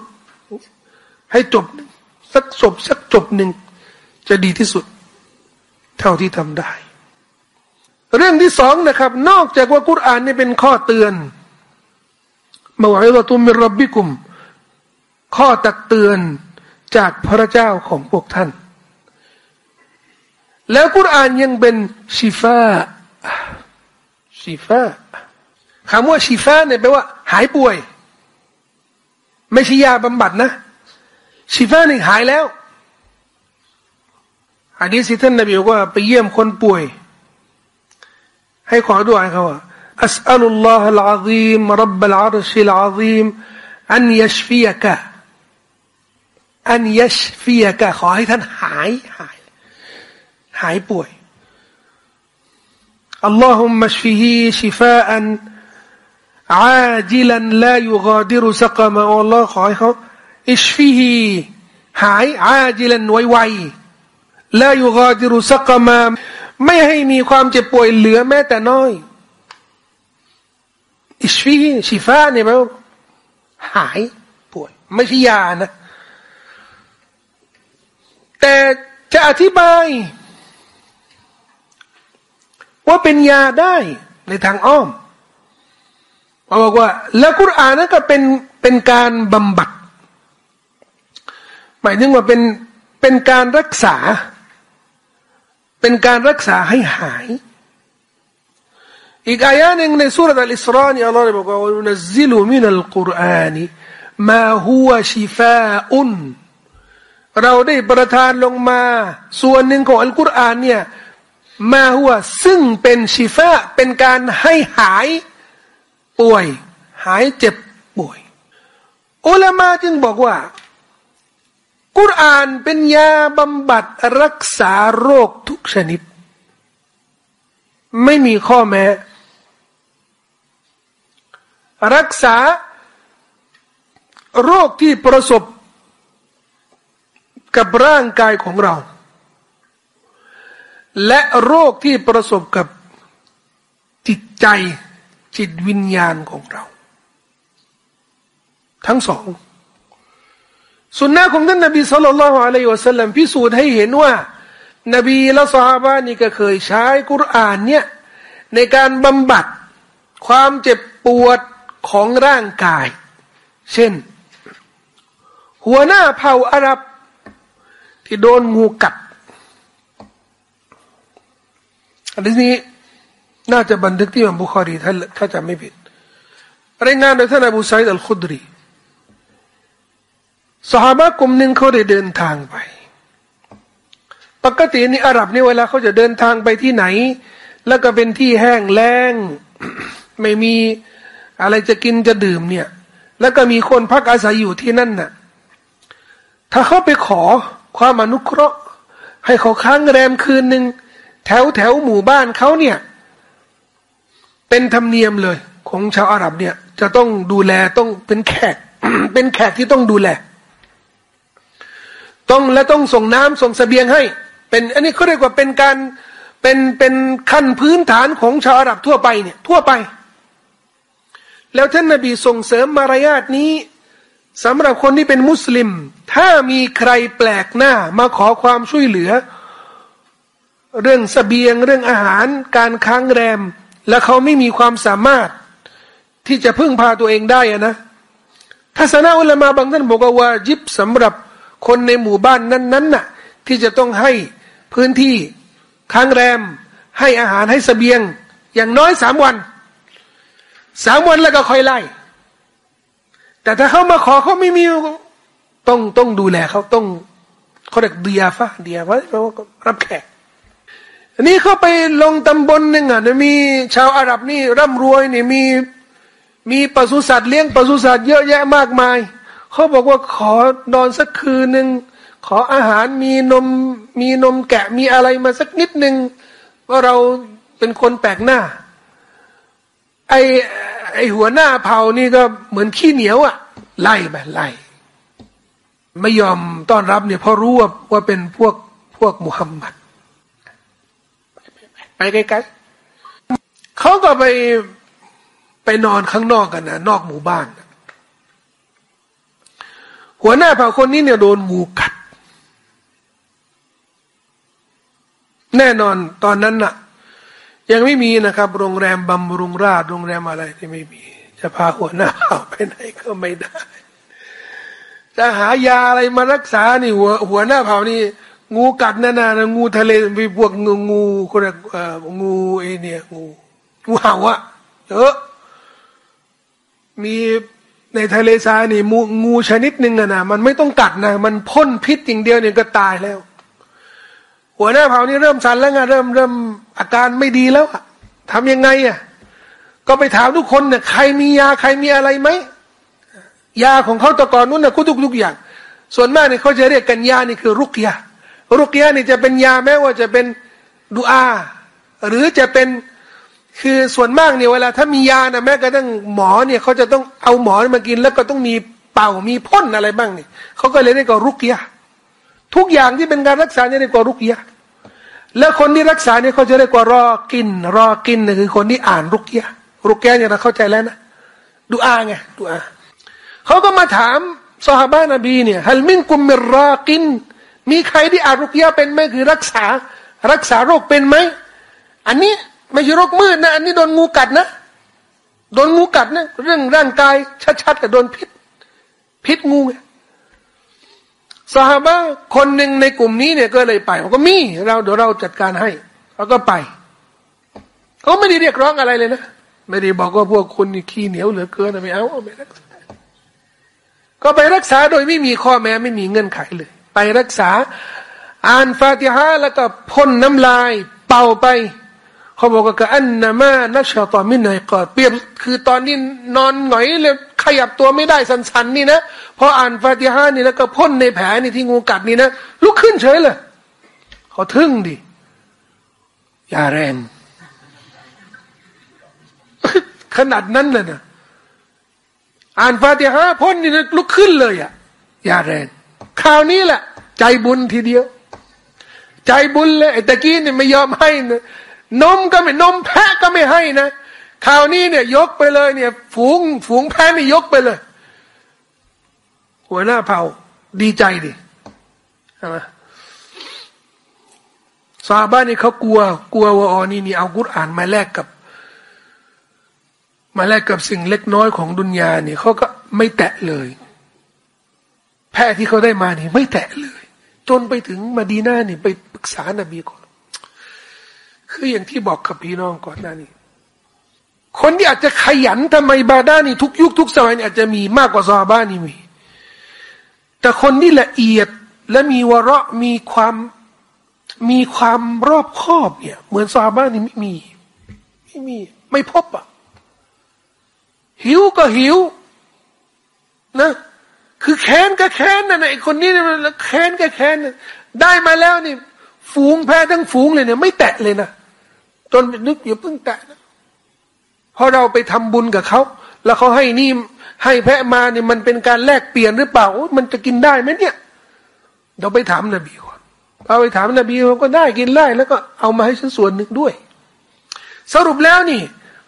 ให้จบสักจบสักจบหนึ่งจะดีที่สุด เท่าที่ทำได้ เรื่องที่สองนะครับ นอกจากว่ากุรอานนี่เป็นข้อเตือนมาวะอิตุมิรับบิกุม ข้อตักเตือนจากพระเจ้าของพวกท่าน แล้วกุรอานยังเป็นชิฟาชิฟา คำว่าชิฟาเนี่ยแปลว่า หายป่วย ไม่ใช่ยาบำบัดนะชิฟานี่หายแล้วอันนี้สิท่านนบีบอกว่าไปเยี่ยมคนป่วย ให้ขอดุอาเขาว่า أسأل الله العظيم رب العرش العظيم أن يشفيك أن يشفيك ขอให้ท่านหายหายหายป่วย اللهم اشفه شفاء อาจิลันลายูกอดิรุสกามาอัลลอฮ์ขอให้เขาอิชฟีฮีหายอาจิลันไวไวลายูกอดิรุสกามาไม่ให้มีความเจ็บป่วยเหลือแม้แต่น้อยอิชฟีฮีชีฟ้าเนี่ยแปลว่าหายป่วย ไม่ใช่ยานะ แต่จะอธิบาย ว่าเป็นยาได้ในทางอ้อม เขาบอกว่า แล้วกุรอานนั้นก็เป็นเป็นการบำบัด หมายถึงว่าเป็นเป็นการรักษา เป็นการรักษาให้หาย อีกอายะหนึ่งในสุรษอัลอิสรานี่อัลลอฮฺบอกว่านัซิลุมินัลกุรอานีมาฮัวชิฟาอุนเราได้ประทานลงมา ส่วนหนึ่งของอัลกุรอานเนี่ยมาหัวซึ่งเป็นชิฟาเป็นการให้หาย ป่วย หายเจ็บป่วย อุลามาจึงบอกว่า กุรอานเป็นยาบำบัดรักษาโรคทุกชนิด ไม่มีข้อแม้ รักษาโรคที่ประสบกับร่างกายของเรา และโรคที่ประสบกับจิตใจ จิตวิญญาณของเรา ทั้งสองสุนนะของท่านนบีสุลต่านละฮ์อะลัยฮิวะสัลลัมพิสูจน์ให้เห็นว่า นบีและสหาานี่ก็เคยใช้กุรอานเนี่ยในการบำบัดความเจ็บปวดของร่างกาย เช่น หัวหน้าเผ่าอาหรับ ที่โดนงูกัดอันนี้ น่าจะบันทึกที่มัมบุคารีถ้าถ้าจำไม่ผิดรายงานโดยท่านอบูไซด์อัลคุดรีสหายกลุ่มหนึ่งเขาได้เดินทางไป ปกตินี่อาหรับนี่เวลาเขาจะเดินทางไปที่ไหน แล้วก็เป็นที่แห้งแล้ง ไม่มีอะไรจะกินจะดื่มเนี่ย แล้วก็มีคนพักอาศัยอยู่ที่นั่นน่ะ ถ้าเขาไปขอความอนุเคราะห์ ให้เขาค้างแรมคืนหนึ่งแถวแถวหมู่บ้านเขาเนี่ย เป็นธรรมเนียมเลย ของชาวอาหรับเนี่ย จะต้องดูแลต้องเป็นแขก เป็นแขกที่ต้องดูแล ต้องและต้องส่งน้ำส่งสเสบียงให้ เป็นอันนี้เขาเรียกว่าเป็นการเป็นเป็นขั้นพื้นฐานของชาวอาหรับทั่วไปเนี่ย ทั่วไป แล้วท่านนบีส่งเสริมมารยาทนี้สำหรับคนที่เป็นมุสลิม ถ้ามีใครแปลกหน้ามาขอความช่วยเหลือ เรื่องสเสบียงเรื่องอาหาร การค้างแรม และเขาไม่มีความสามารถที่จะพึ่งพาตัวเองได้อะนะทัศนะอุลามาบางท่านบอกว่าจิบสำหรับคนในหมู่บ้านนั้นๆน่ะ ที่จะต้องให้พื้นที่ค้างแรม ให้อาหารให้สเสบียง อย่างน้อยสามวันสามวันแล้วก็ค่อยไล่ แต่ถ้าเขามาขอเขาไม่มีต้องต้องดูแลเขาต้องเขาเรียกเดียฟ้าเดียฟ้าแปลว่ารับแขก อันนี้เขาไปลงตำบลหนึ่งอะมีชาวอาหรับนี่ร่ำรวยนี่มีมีปศุสัตว์เลี้ยงปศุสัตว์เยอะแยะมากมาย เขาบอกว่าขอนอนสักคืนหนึ่งขออาหารมีนมมีนมแกะมีอะไรมาสักนิดหนึ่งว่าเราเป็นคนแปลกหน้า ไอไอหัวหน้าเผ่านี่ก็เหมือนขี้เหนียวอะไล่ไปไล่ ไม่ยอมต้อนรับเนี่ยเพราะรู้ว่าว่าเป็นพวกพวกมุฮัมมัด ไปไกลๆเขาก็ไปไปนอนข้างนอกกันนะนอกหมู่บ้าน หัวหน้าเผ่าคนนี้เนี่ยโดนงูกัด แน่นอนตอนนั้นน่ะ ยังไม่มีนะครับ โรงแรมบำรุงราชโรงแรมอะไรที่ไม่มี จะพาหัวหน้าเผ่าไปไหนก็ไม่ได้จะหายาอะไรมารักษานี่หัวหัวหน้าเผ่านี่ งูกัดนานานะงูทะเลมีพวกงูงูคนงูไอเนี่ย งูงูเห่าอะเยอะมีในทะเลทรายนี่งูงูชนิดหนึ่งอะนะมันไม่ต้องกัดนะมันพ่นพิษอย่างเดียวเนี่ยก็ตายแล้ว หัวหน้าเผ่านี่เริ่มสันแล้วไงเริ่มเริ่มอาการไม่ดีแล้วอะทำยังไงอะก็ไปถามทุกคนเนี่ยใครมียาใครมีอะไรไหมยาของเขาตะกอนนู้นนะกุทุกทุกอย่าง ส่วนมากเนี่ยเขาจะเรียกกันยานี่คือรุกยา รุกยานี่จะเป็นยาแม้ว่าจะเป็นดูอา หรือจะเป็นคือส่วนมากเนี่ยเวลาถ้ามียานะแม้กระทั่งหมอเนี่ยเขาจะต้องเอาหมอมากิน แล้วก็ต้องมีเป่ามีพ่นอะไรบ้างเนี่ยเขาก็เลยเรียกว่ารุกยาทุกอย่างที่เป็นการรักษาเนี่ยเรียกว่ารุกยาแล้วคนที่รักษาเนี่ยเขาจะเรียกว่ารอกิน รอกินนี่คือคนที่อ่านรุกยารุกยาเนี่ยเราเข้าใจแล้วนะดูอาไงดูอาเขาก็มาถามสหบ้านนบีเนี่ยฮัลมินกุมมิรอกิน มีใครที่อารุกยาเป็นไหมคือรักษารักษาโรคเป็นไหม อันนี้ไม่ใช่โรคมืดนะ อันนี้โดนงูกัดนะ โดนงูกัดนะ เรื่องร่างกายชัดๆแต่โดนพิษ พิษงูไงสหบะคนหนึ่งในกลุ่มนี้เนี่ยก็เลยไปเขาก็มีเราเดี๋ยวเราจัดการให้เขาก็ไปเขาไม่ได้เรียกร้องอะไรเลยนะไม่ได้บอกว่าพวกคุณนี่ขี้เหนียวเหลือเกินไม่เอาไม่รักษาก็ไปรักษาโดยไม่มีข้อแม้ไม่มีเงื่อนไขเลย ไปรักษา อ่านฟาติฮะแล้วก็พ่นน้ำลาย เป่าไป เขาบอกว่าอันนามานัชตอมินไหนก่อนเปรียบคือตอนนี้นอนหงอยเลยขยับตัวไม่ได้สันๆนี่นะพออ่านฟาติฮานี่แล้วก็พ่นในแผลนี่ที่งูกัดนี่นะลุกขึ้นเฉยเลยเขาทึ่งดิยาแรงขนาดนั้นเลยนะอ่านฟาติฮาพ่นนี่นะลุกขึ้นเลยอะยาแรง คราวนี้แหละ ใจบุญทีเดียว ใจบุญเลยไอ้ตะกี้เนี่ยไม่ยอมให้นะนมก็ไม่นมแพะก็ไม่ให้นะคราวนี้เนี่ย ยกไปเลยเนี่ย ฝูง ฝูงแพะนี่ยกไปเลย หัวหน้าเผ่า ดีใจดิใช่ไหมซาบ้านนี่เขากลัว กลัวว่าอ๋อนี่นี่เอากุรอ่านมาแลกกับ มาแลกกับสิ่งเล็กน้อยของดุนยาเนี่ยเขาก็ไม่แตะเลย แพะที่เขาได้มานี่ไม่แตะเลย จนไปถึงมาดีน่านี่ไปปรึกษานบีก่อน คืออย่างที่บอกกับพี่น้องก่อนหน้านี้ คนที่อาจจะขยันทำไมบาด้านี่ทุกยุคทุกสมัยนี่อาจจะมีมากกว่าซาบ้านี่มี แต่คนที่ละเอียดและมีวระมีความมีความรอบคอบเนี่ย เหมือนซาบ้านี่ไม่มี ไม่มี ไม่พบอะหิวก็หิว นะ คือแค้นก็แค้นนะไอ้คนนี้เนี่ยแค้นก็แค้นได้มาแล้วนี่ ฝูงแพ้ทั้งฝูงเลยเนี่ย ไม่แตะเลยนะจนนึกอย่าเพิ่งแตะนะพอเราไปทำบุญกับเขาแล้วเขาให้นี่ให้แพะมาเนี่ยมันเป็นการแลกเปลี่ยนหรือเปล่า มันจะกินได้ไหมเนี่ยเราไปถามนบีก่อนเอาไปถามนบีเขาก็ได้กินได้แล้วก็เอามาให้ฉันส่วนหนึ่งด้วย สรุปแล้วนี่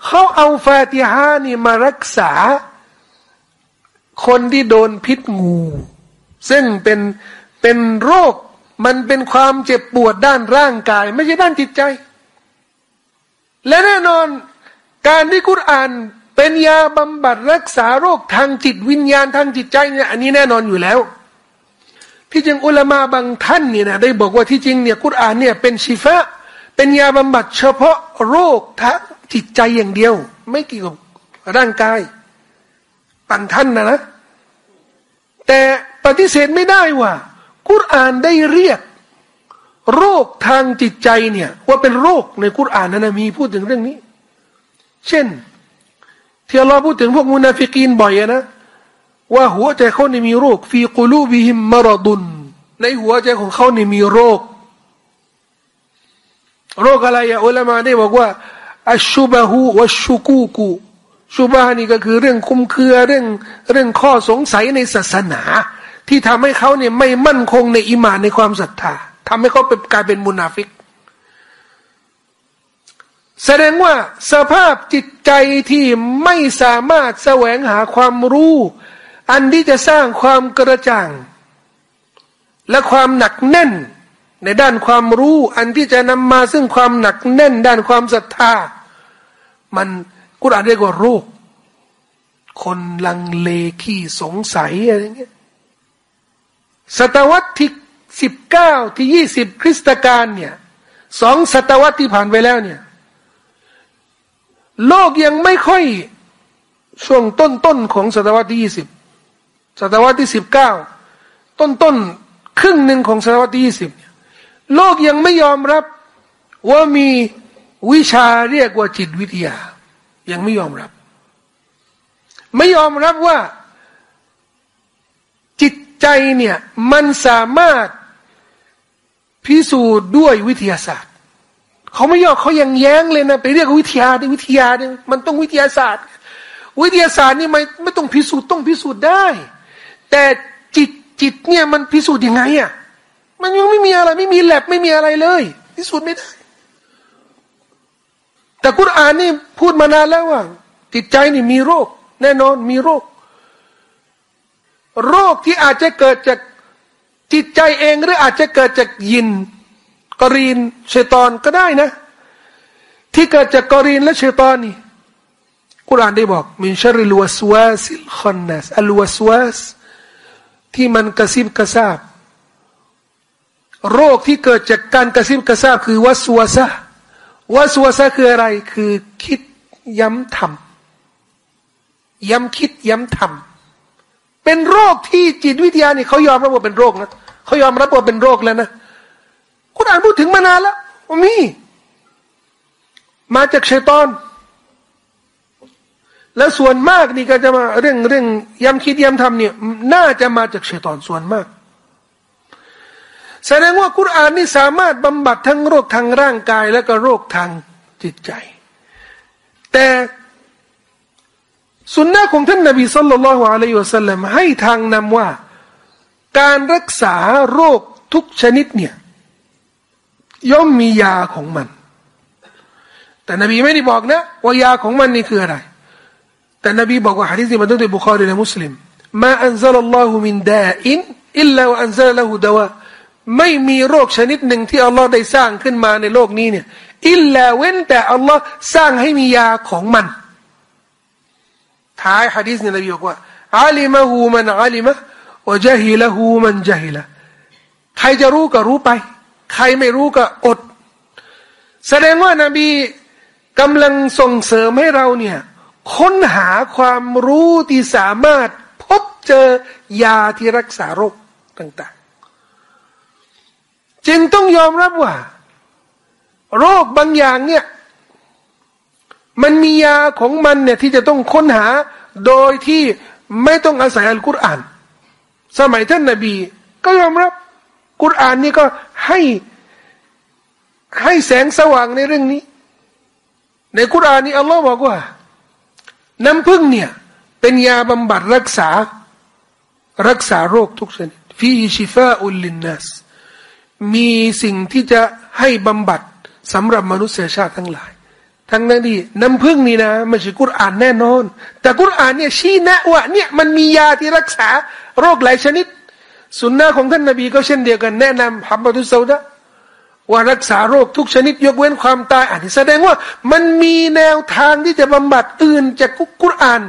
เขาเอาฟาติฮานี่มารักษา คนที่โดนพิษงู ซึ่งเป็นเป็นโรคมันเป็นความเจ็บปวดด้านร่างกาย ไม่ใช่ด้านจิตใจ และแน่นอนการที่กุรอานเป็นยาบำบัดรักษาโรคทางจิตวิญญาณทางจิตใจเนี่ยอันนี้แน่นอนอยู่แล้ว ที่จริงอุลามาบางท่านเนี่ยนะได้บอกว่าที่จริงเนี่ยกุรอานเนี่ยเป็นชีฟะเป็นยาบำบัดเฉพาะโรคทางจิตใจอย่างเดียว ไม่เกี่ยวกับร่างกาย บางท่านนะนะ แต่ปฏิเสธไม่ได้ว่า กุรอานได้เรียก โรคทางจิตใจเนี่ย ว่าเป็นโรคในคุรานนั้นมีพูดถึงเรื่องนี้ เช่นที่เราพูดถึงพวกมุนาฟิกีนบ่อยนะว่าหัวใจเขาเนี่ยมีโรคฟีกูลูบิฮิมมารดุน ในหัวใจของเขาเนี่ยมีโรค โรคอะไรอะอุลามาได้บอกว่าอัชชุบะฮูวัชชุกูกู ชุบะนี่ก็คือเรื่องคุ้มเครือเรื่องเรื่องข้อสงสัยในศาสนา ที่ทำให้เขาเนี่ยไม่มั่นคงในอิมานในความศรัทธาทำให้เขาเป็นกลายเป็นมุนาฟิก แสดงว่าสภาพจิตใจที่ไม่สามารถแสวงหาความรู้ อันที่จะสร้างความกระจ่าง และความหนักแน่นในด้านความรู้ อันที่จะนำมาซึ่งความหนักแน่นด้านความศรัทธา มัน กุรอานเรียกว่าโรค คนลังเลขี้สงสัยอะไรเงี้ยศตวรรษที่สิบเก้าที่ยี่สิบคริสตกาลเนี่ยสองศตวรรษที่ผ่านไปแล้วเนี่ย โลกยังไม่ค่อยช่วงต้นต้นของศตวรรษที่ยี่สิบศตวรรษที่สิบเก้าต้นต้นครึ่งหนึ่งของศตวรรษที่ยี่สิบโลกยังไม่ยอมรับว่ามีวิชาเรียกว่าจิตวิทยา ยังไม่ยอมรับ ไม่ยอมรับว่า จิตใจเนี่ย มันสามารถพิสูจน์ด้วยวิทยาศาสตร์ เขาไม่ยอมเขายังแย้งเลยนะ ไปเรียกวิทยาดิวิทยาดิมันต้องวิทยาศาสตร์ วิทยาศาสตร์นี่ไม่ไม่ต้องพิสูจน์ต้องพิสูจน์ได้ แต่จิตจิตเนี่ยมันพิสูจน์ยังไงอะมันยังไม่มีอะไร ไม่มีแลบไม่มีอะไรเลย พิสูจน์ไม่ได้ แต่กุรอานนี่พูดมานานแล้วว่า จิตใจนี่มีโรค แน่นอนมีโรค โรคที่อาจจะเกิดจากจิตใจเองหรืออาจจะเกิดจากญินกะรีนชัยตอนก็ได้นะ ที่เกิดจากกะรีนและชัยตอนนี่กุรานได้บอกمن شر الوسواس الخناس الوسواس ที่มันกระซิบกระซาบ โรคที่เกิดจากการกระซิบกระซาบคือ وسوسة وسوسة คืออะไร คือคิดย้ำทำย้ำคิดย้ำทำเป็นโรคที่จิตวิทยานี่เขายอมรับว่าเป็นโรคนะเขายอมรับว่าเป็นโรคแล้วนะคุณอ่านพูดถึงมานานแล้วมีมาจากชัยตอน แล้วส่วนมากนี่ก็จะมาเรื่องเรื่องย้ำคิดย้ำทำเนี่ย น่าจะมาจากชัยตอนส่วนมาก แสดงว่ากุรอานนี่สามารถบำบัดทั้งโรคทางร่างกายและก็โรคทางจิตใจ แต่สุนนะของท่านนบี صلى الله عليه وسلم ให้ทางนำว่า การรักษาโรคทุกชนิดเนี่ยย่อมมียาของมัน แต่นบีไม่ได้บอกนะ ว่ายาของมันนี่คืออะไร แต่นบีบอกว่าฮะดีษที่มันต้องในบุคอรีและมุสลิมما أنزل الله من داء إلا أنزل له دواء ไม่มีโรคชนิดหนึ่งที่อัลลอฮ์ได้สร้างขึ้นมาในโลกนี้เนี่ยอิลลาเว้นแต่อัลลอฮ์สร้างให้มียาของมัน ท้ายฮะดีษเนี่ยนบีบอกว่าอาลิมะฮูมันอาลิมะวะจฮิละฮูมันจฮิละใครจะรู้ก็รู้ไป ใครไม่รู้ก็อด แสดงว่านาบีกำลังส่งเสริมให้เราเนี่ย ค้นหาความรู้ที่สามารถพบเจอยาที่รักษาโรคต่างๆ จึงต้องยอมรับว่า โรคบางอย่างเนี่ย มันมียาของมันเนี่ยที่จะต้องค้นหาโดยที่ไม่ต้องอาศัยอัลกุรอาน สมัยท่านนาบี ก็ยอมรับ กุรอานนี่ก็ให้ให้แสงสว่างในเรื่องนี้ ในกุรอานนี่อัลลอฮ์บอกว่า น้ำพึ่งเนี่ย เป็นยาบำบัดรักษา รักษาโรคทุกชนิดฟีชิฟาอุลลินนัส มีสิ่งที่จะให้บำบัดสำหรับมนุษยชาติทั้งหลาย ทั้งนั้นดีน้ำพึ่งนี่นะไม่ใช่กุรอานแน่นอน แต่กุรอานเนี่ยชี้แนะว่าเนี่ยมันมียาที่รักษาโรคหลายชนิด สุนนะของท่านนาบีก็เช่นเดียวกันแนะนำฮัมบัตุสซาดะว่ารักษาโรคทุกชนิดยกเว้นความตายอันนี้แสดงว่ามันมีแนวทางที่จะบำบัดอื่นจากกุรอาน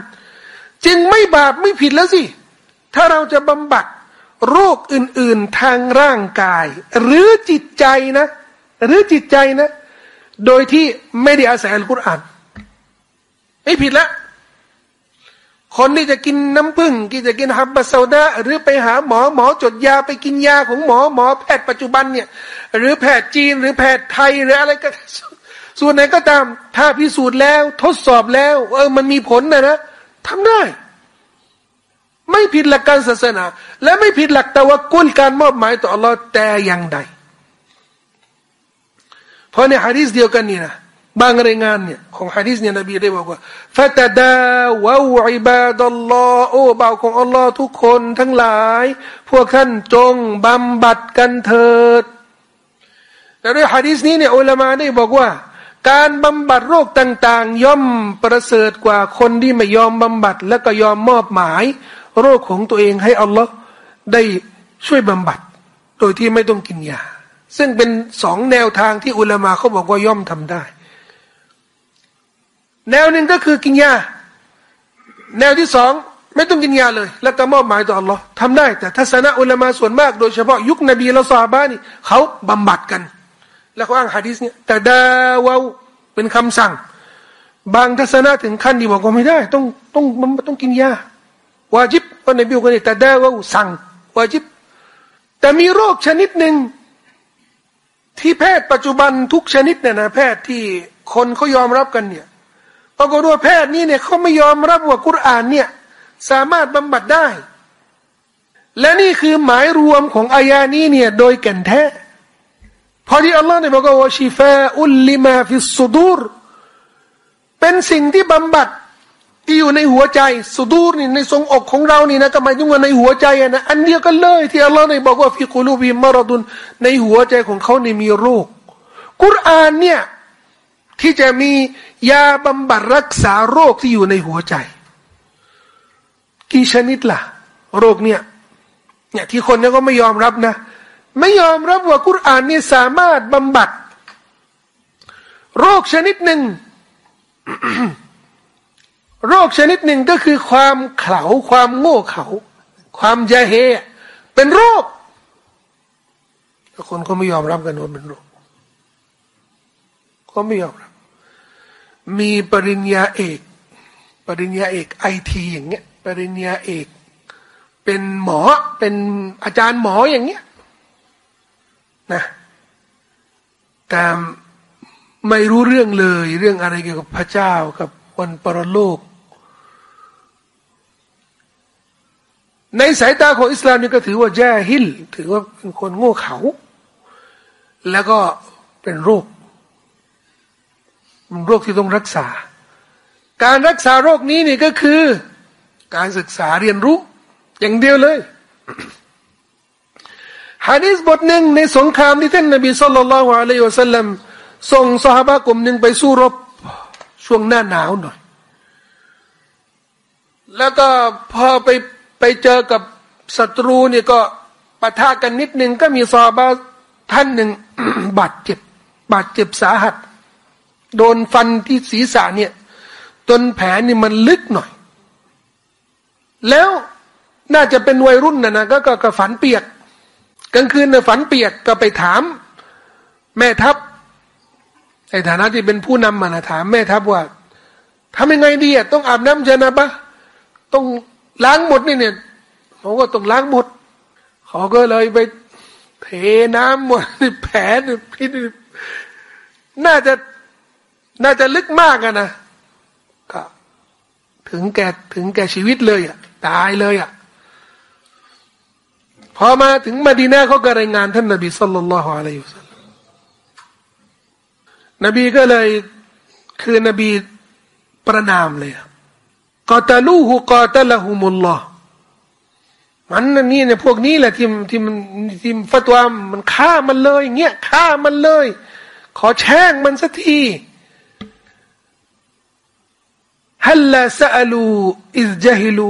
จึงไม่บาปไม่ผิดแล้วสิ ถ้าเราจะบำบัด โรคอื่น ๆทางร่างกาย หรือจิตใจนะ หรือจิตใจนะ โดยที่ไม่ได้อาศัยอัลกุรอานไม่ผิดล้วคนที่จะกินน้ำผึ้งที่จะกินฮับบาซาดาหรือไปหาหมอหมอจดยาไปกินยาของหมอหมอแพทย์ปัจจุบันเนี่ย หรือแพทย์จีนหรือแพทย์ไทยหรืออะไรก็ส่วนไหนก็ตาม ถ้าพิสูจน์แล้วทดสอบแล้ว เออมันมีผลนะนะทำได้ ไม่ผิดหลักการศาสนา และไม่ผิดหลักต่ว่ากุลการมอบหมายต่ออัลลอฮ์แต่อย่างใด เพราะในฮะดีษเดียวกันนี่นะบางรายงานเนี่ยของฮะดีษเนี่ยนบีได้บอกว่าฟาตดาวะวอิบาดัลลอฮ์โอ้บ่าวของอัลลอฮ์ทุกคนทั้งหลาย พวกท่านจงบำบัดกันเถิดแต่ด้วยฮะดีษนี้เนี่ยอุลามาได้บอกว่า การบำบัดโรคต่าง ๆ ย่อมประเสริฐกว่าคนที่ไม่ยอมบำบัด และก็ยอมมอบหมาย โรคของตัวเองให้อัลลอฮ์ได้ช่วยบำบัด โดยที่ไม่ต้องกินยา ซึ่งเป็นสองแนวทางที่อุลามาเขาบอกว่าย่อมทำได้ แนวหนึ่งก็คือกินยา แนวที่สองไม่ต้องกินยาเลย แล้วก็มอบหมายต่ออัลลอฮ์ทำได้ แต่ทัศนะอุลามาส่วนมาก โดยเฉพาะยุคนบีละซาบ้านี่เขาบำบัดกัน แล้วเขาอ้างฮะดิษเนี่ยแต่ดาวาเป็นคำสั่ง บางทัศนะถึงขั้นที่บอกว่าไม่ได้ ต้องต้องมันต้องกินยา วาจิบเพราะในบิวกันนี่แต่ดาวาสั่งวาจิบ แต่มีโรคชนิดหนึ่งที่แพทย์ปัจจุบันทุกชนิดเนี่ยนะแพทย์ที่คนเขายอมรับกันเนี่ยปรากฏว่าแพทย์นี่เนี่ยเขาไม่ยอมรับว่ากุรอานเนี่ยสามารถบำบัดได้ และนี่คือหมายรวมของอายานี้เนี่ยโดยแก่นแท้พอที่อัลลอฮ์เนี่ยบอกว่าشفاء لما في الصدور เป็นสิ่งที่บำบัด ที่อยู่ในหัวใจ صدور นี่ในทรวงอกของเรานี่นะก็หมายถึงว่าในหัวใจนะอันเดียวกันเลย ที่อัลลอฮ์ได้บอกว่าفي قلوبهم مرض ในหัวใจของเขานี่มีโรค กุรอานเนี่ยที่จะมียาบำบัดรักษาโรคที่อยู่ในหัวใจ กี่ชนิดล่ะ โรคเนี่ยเนี่ยที่คนเนี่ยก็ไม่ยอมรับนะ ไม่ยอมรับว่ากุรอานนี่สามารถบำบัด โรคชนิดหนึ่ง โรคชนิดหนึ่งก็คือความเข่าความโง่เขลาความยาเฮเป็นโรคคนก็ไม่ยอมรับกันว่าเป็นโรคก็ไม่ยอมรับ มีปริญญาเอก ปริญญาเอกไอทีอย่างเงี้ย ปริญญาเอก เป็นหมอเป็นอาจารย์หมออย่างเงี้ยนะแต่ไม่รู้เรื่องเลย เรื่องอะไรเกี่ยวกับพระเจ้ากับวันปรโลก ในสายตาของอิสลามนี่ก็ถือว่าแย่ฮิลถือว่าเป็นคนโง่เขาแล้วก็เป็นโรคมันโรคที่ต้องรักษา การรักษาโรคนี้นี่ก็คือ การศึกษาเรียนรู้ อย่างเดียวเลยฮะดีษบทหนึ่งในสงครามที่ท่านนบีสุลต่านละฮ์อะลัยฮิวสัลลัมส่งสหายกลุ่มหนึ่งไปสู้รบช่วงหน้าหนาวหน่อย แล้วก็พอไป ไปเจอกับศัตรูเนี่ยก็ปะทะกันนิดนึงก็มีซอบาท่านหนึ่งบาดเจ็บ บาดเจ็บสาหัส โดนฟันที่ศีรษะเนี่ยจนแผลนี่มันลึกหน่อย แล้วน่าจะเป็นวัยรุ่นนะนะก็ก็ฝันเปียก กลางคืนนี่ยฝันเปียกก็ไปถาม แม่ทัพในฐานะที่เป็นผู้นำมานะถามแม่ทัพว่าทำยังไงดีอะต้องอาบน้ำเจนะปะต้อง ล้างหมดนี่เนี่ยเขาก็ต้องล้างหมดเขาก็เลยไปเทน้ำหมดในแผลพี่น่าจะน่าจะลึกมากอะนะก็ถึงแก่ถึงแก่ชีวิตเลยอะตายเลยอะพอมาถึงมาดีนาเขาก็รายงานท่านนบีสุลต่านละฮ์อะลัยฮิสซาลนบีก็เลยคือนบีประนามเลย กอตาลูหูกอตาละหุมุลลอฮ์มันนี่เนี่ยพวกนี้แหละที่ที่มันที่ฟัตวามันฆ่ามันเลยเงี้ยฆ่ามันเลย ขอแช่งมันสักทีฮัลลาซาลูอิสจฮิลู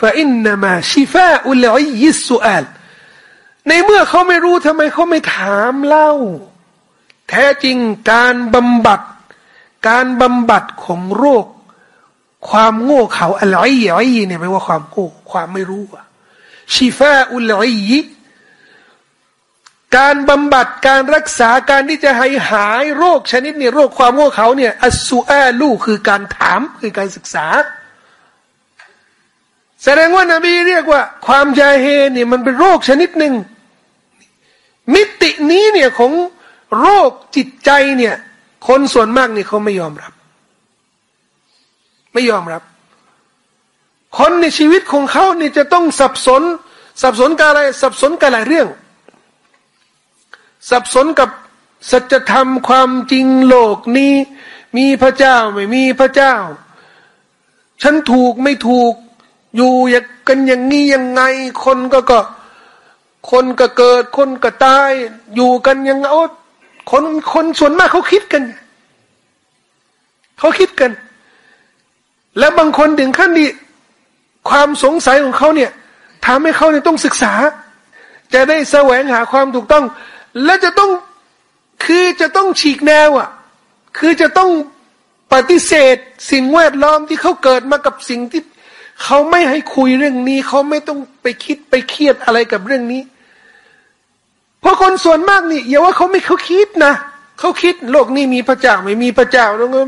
ฟาอินนามาชิฟาอุลอิยิสุอัลในเมื่อเขาไม่รู้ทำไมเขาไม่ถามเล่า แท้จริงการบำบัด การบำบัดของโรค ความโง่เขาอะไรอะไรเนี่ยแปลว่าความโง่ความไม่รู้อะชิฟาอุลอิยิการบำบัดการรักษาการที่จะให้หายโรคชนิดนี้โรคความโง่เขาเนี่ยอัสุอาลูคือการถามคือการศึกษา แสดงว่านบีเรียกว่า ความยาเฮเนี่ยมันเป็นโรคชนิดหนึ่งมิตินี้เนี่ยของโรคจิตใจเนี่ย คนส่วนมากเนี่ยเขาไม่ยอมรับ ไม่ยอมรับ คนในชีวิตของเขาเนี่ยจะต้องสับสน สับสนกับอะไร สับสนกับหลายเรื่อง สับสนกับสัจธรรมความจริงโลกนี้ มีพระเจ้าไม่มีพระเจ้า ฉันถูกไม่ถูกอยู่อย่างกันอย่างนี้ยังไง คนก็ก็ คนก็เกิด คนก็ตาย อยู่กันยังโอ้คนคนส่วนมากเขาคิดกัน เขาคิดกัน แล้วบางคนถึงขั้นที่ความสงสัยของเขาเนี่ยทำให้เขาเนี่ยต้องศึกษา จะได้แสวงหาความถูกต้อง และจะต้องคือจะต้องฉีกแนวอะ คือจะต้องปฏิเสธ สิ่งแวดล้อมที่เขาเกิดมากับสิ่งที่เขาไม่ให้คุยเรื่องนี้ เขาไม่ต้องไปคิดไปเครียดอะไรกับเรื่องนี้ เพราะคนส่วนมากนี่อย่าว่าเขาไม่เขาคิดนะเขาคิดโลกนี้มีพระเจ้าไม่มีพระเจ้าแล้วเงี้ย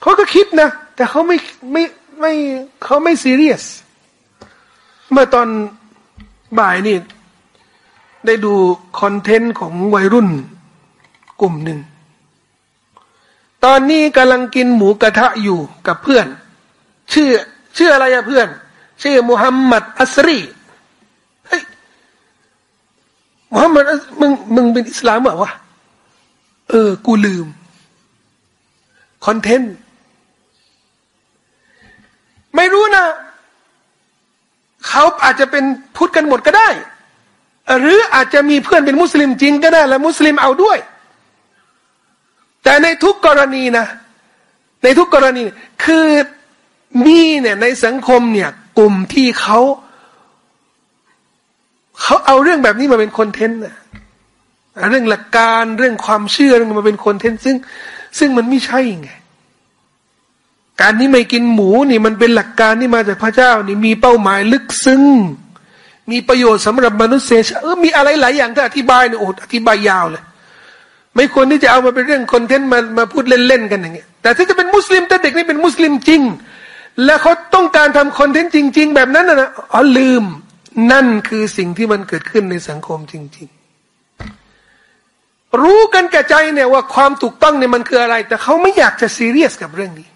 เขาก็คิดนะ แต่เขาไม่ไม่ไม่เขาไม่ซีเรียส เมื่อตอนบ่ายนี่ ได้ดูคอนเทนต์ของวัยรุ่นกลุ่มหนึ่ง ตอนนี้กำลังกินหมูกระทะอยู่กับเพื่อน ชื่อชื่ออะไรอะเพื่อน ชื่อมุฮัมมัดอัสรีเฮ้ยมุฮัมมัดมึงมึงเป็นอิสลามเหรอวะเออ กูลืม คอนเทนต์ ไม่รู้นะ เขาอาจจะเป็นพุทธกันหมดก็ได้ หรืออาจจะมีเพื่อนเป็นมุสลิมจริงก็ได้ และมุสลิมเอาด้วย แต่ในทุกกรณีนะ ในทุกกรณีคือมีเนี่ยในสังคมเนี่ย กลุ่มที่เขาเขาเอาเรื่องแบบนี้มาเป็นคอนเทนต์นะเรื่องหลักการเรื่องความเชื่อเรื่องมาเป็นคอนเทนต์ซึ่ง ซึ่งมันไม่ใช่ไง การนี้ไม่กินหมูนี่มันเป็นหลักการที่มาจากพระเจ้านี่มีเป้าหมายลึกซึ้งมีประโยชน์สำหรับมนุษยชาติเออมีอะไรหลายอย่างที่อธิบายเนี่ยโอ้อธิบายยาวเลย ไม่ควรที่จะเอามาเป็นเรื่องคอนเทนต์มามาพูดเล่นๆกันอย่างเงี้ยแต่ถ้าจะเป็นมุสลิมถ้าเด็กนี่เป็นมุสลิมจริง แล้วเขาต้องการทำคอนเทนต์จริง ๆ แบบนั้นนะอ๋อลืม นั่นคือสิ่งที่มันเกิดขึ้นในสังคมจริง ๆ รู้กันแก่ใจเนี่ยว่าความถูกต้องเนี่ยมันคืออะไร แต่เขาไม่อยากจะซีเรียสกับเรื่องนี้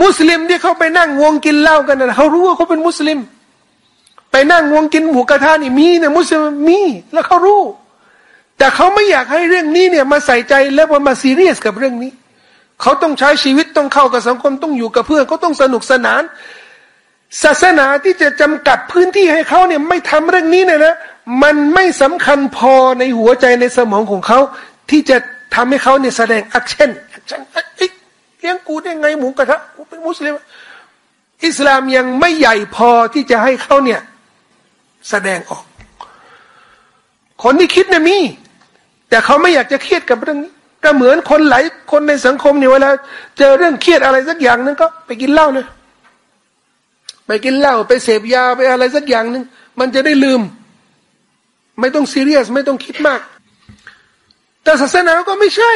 มุสลิมที่เขาไปนั่งวงกินเหล้ากันนะเขารู้ว่าเขาเป็นมุสลิม ไปนั่งวงกินหมูกระทะนี่มีเนี่ยมุสลิมมี แล้วเขารู้ แต่เขาไม่อยากให้เรื่องนี้เนี่ยมาใส่ใจแล้วมาซีเรียสกับเรื่องนี้ เขาต้องใช้ชีวิตต้องเข้ากับสังคมต้องอยู่กับเพื่อนเขาต้องสนุกสนาน ศาสนาที่จะจำกัดพื้นที่ให้เขาเนี่ยไม่ทำเรื่องนี้เนี่ยนะมันไม่สำคัญพอในหัวใจในสมองของเขา ที่จะทำให้เขาเนี่ยแสดง action action เลี้ยงกูได้ไงหมูกระทะกูเป็นมุสลิม อิสลามยังไม่ใหญ่พอที่จะให้เขาเนี่ย แสดงออก คนที่คิดเนี่ยมี แต่เขาไม่อยากจะเครียดกับเรื่องนี้ก็เหมือนคนหลายคนในสังคมเนี่ยเวลาเจอเรื่องเครียดอะไรสักอย่างนึงก็ไปกินเหล้าเลยไปกินเหล้าไปเสพยาไปอะไรสักอย่างหนึ่งมันจะได้ลืม ไม่ต้องซีเรียสไม่ต้องคิดมาก แต่ศาสนาก็ไม่ใช่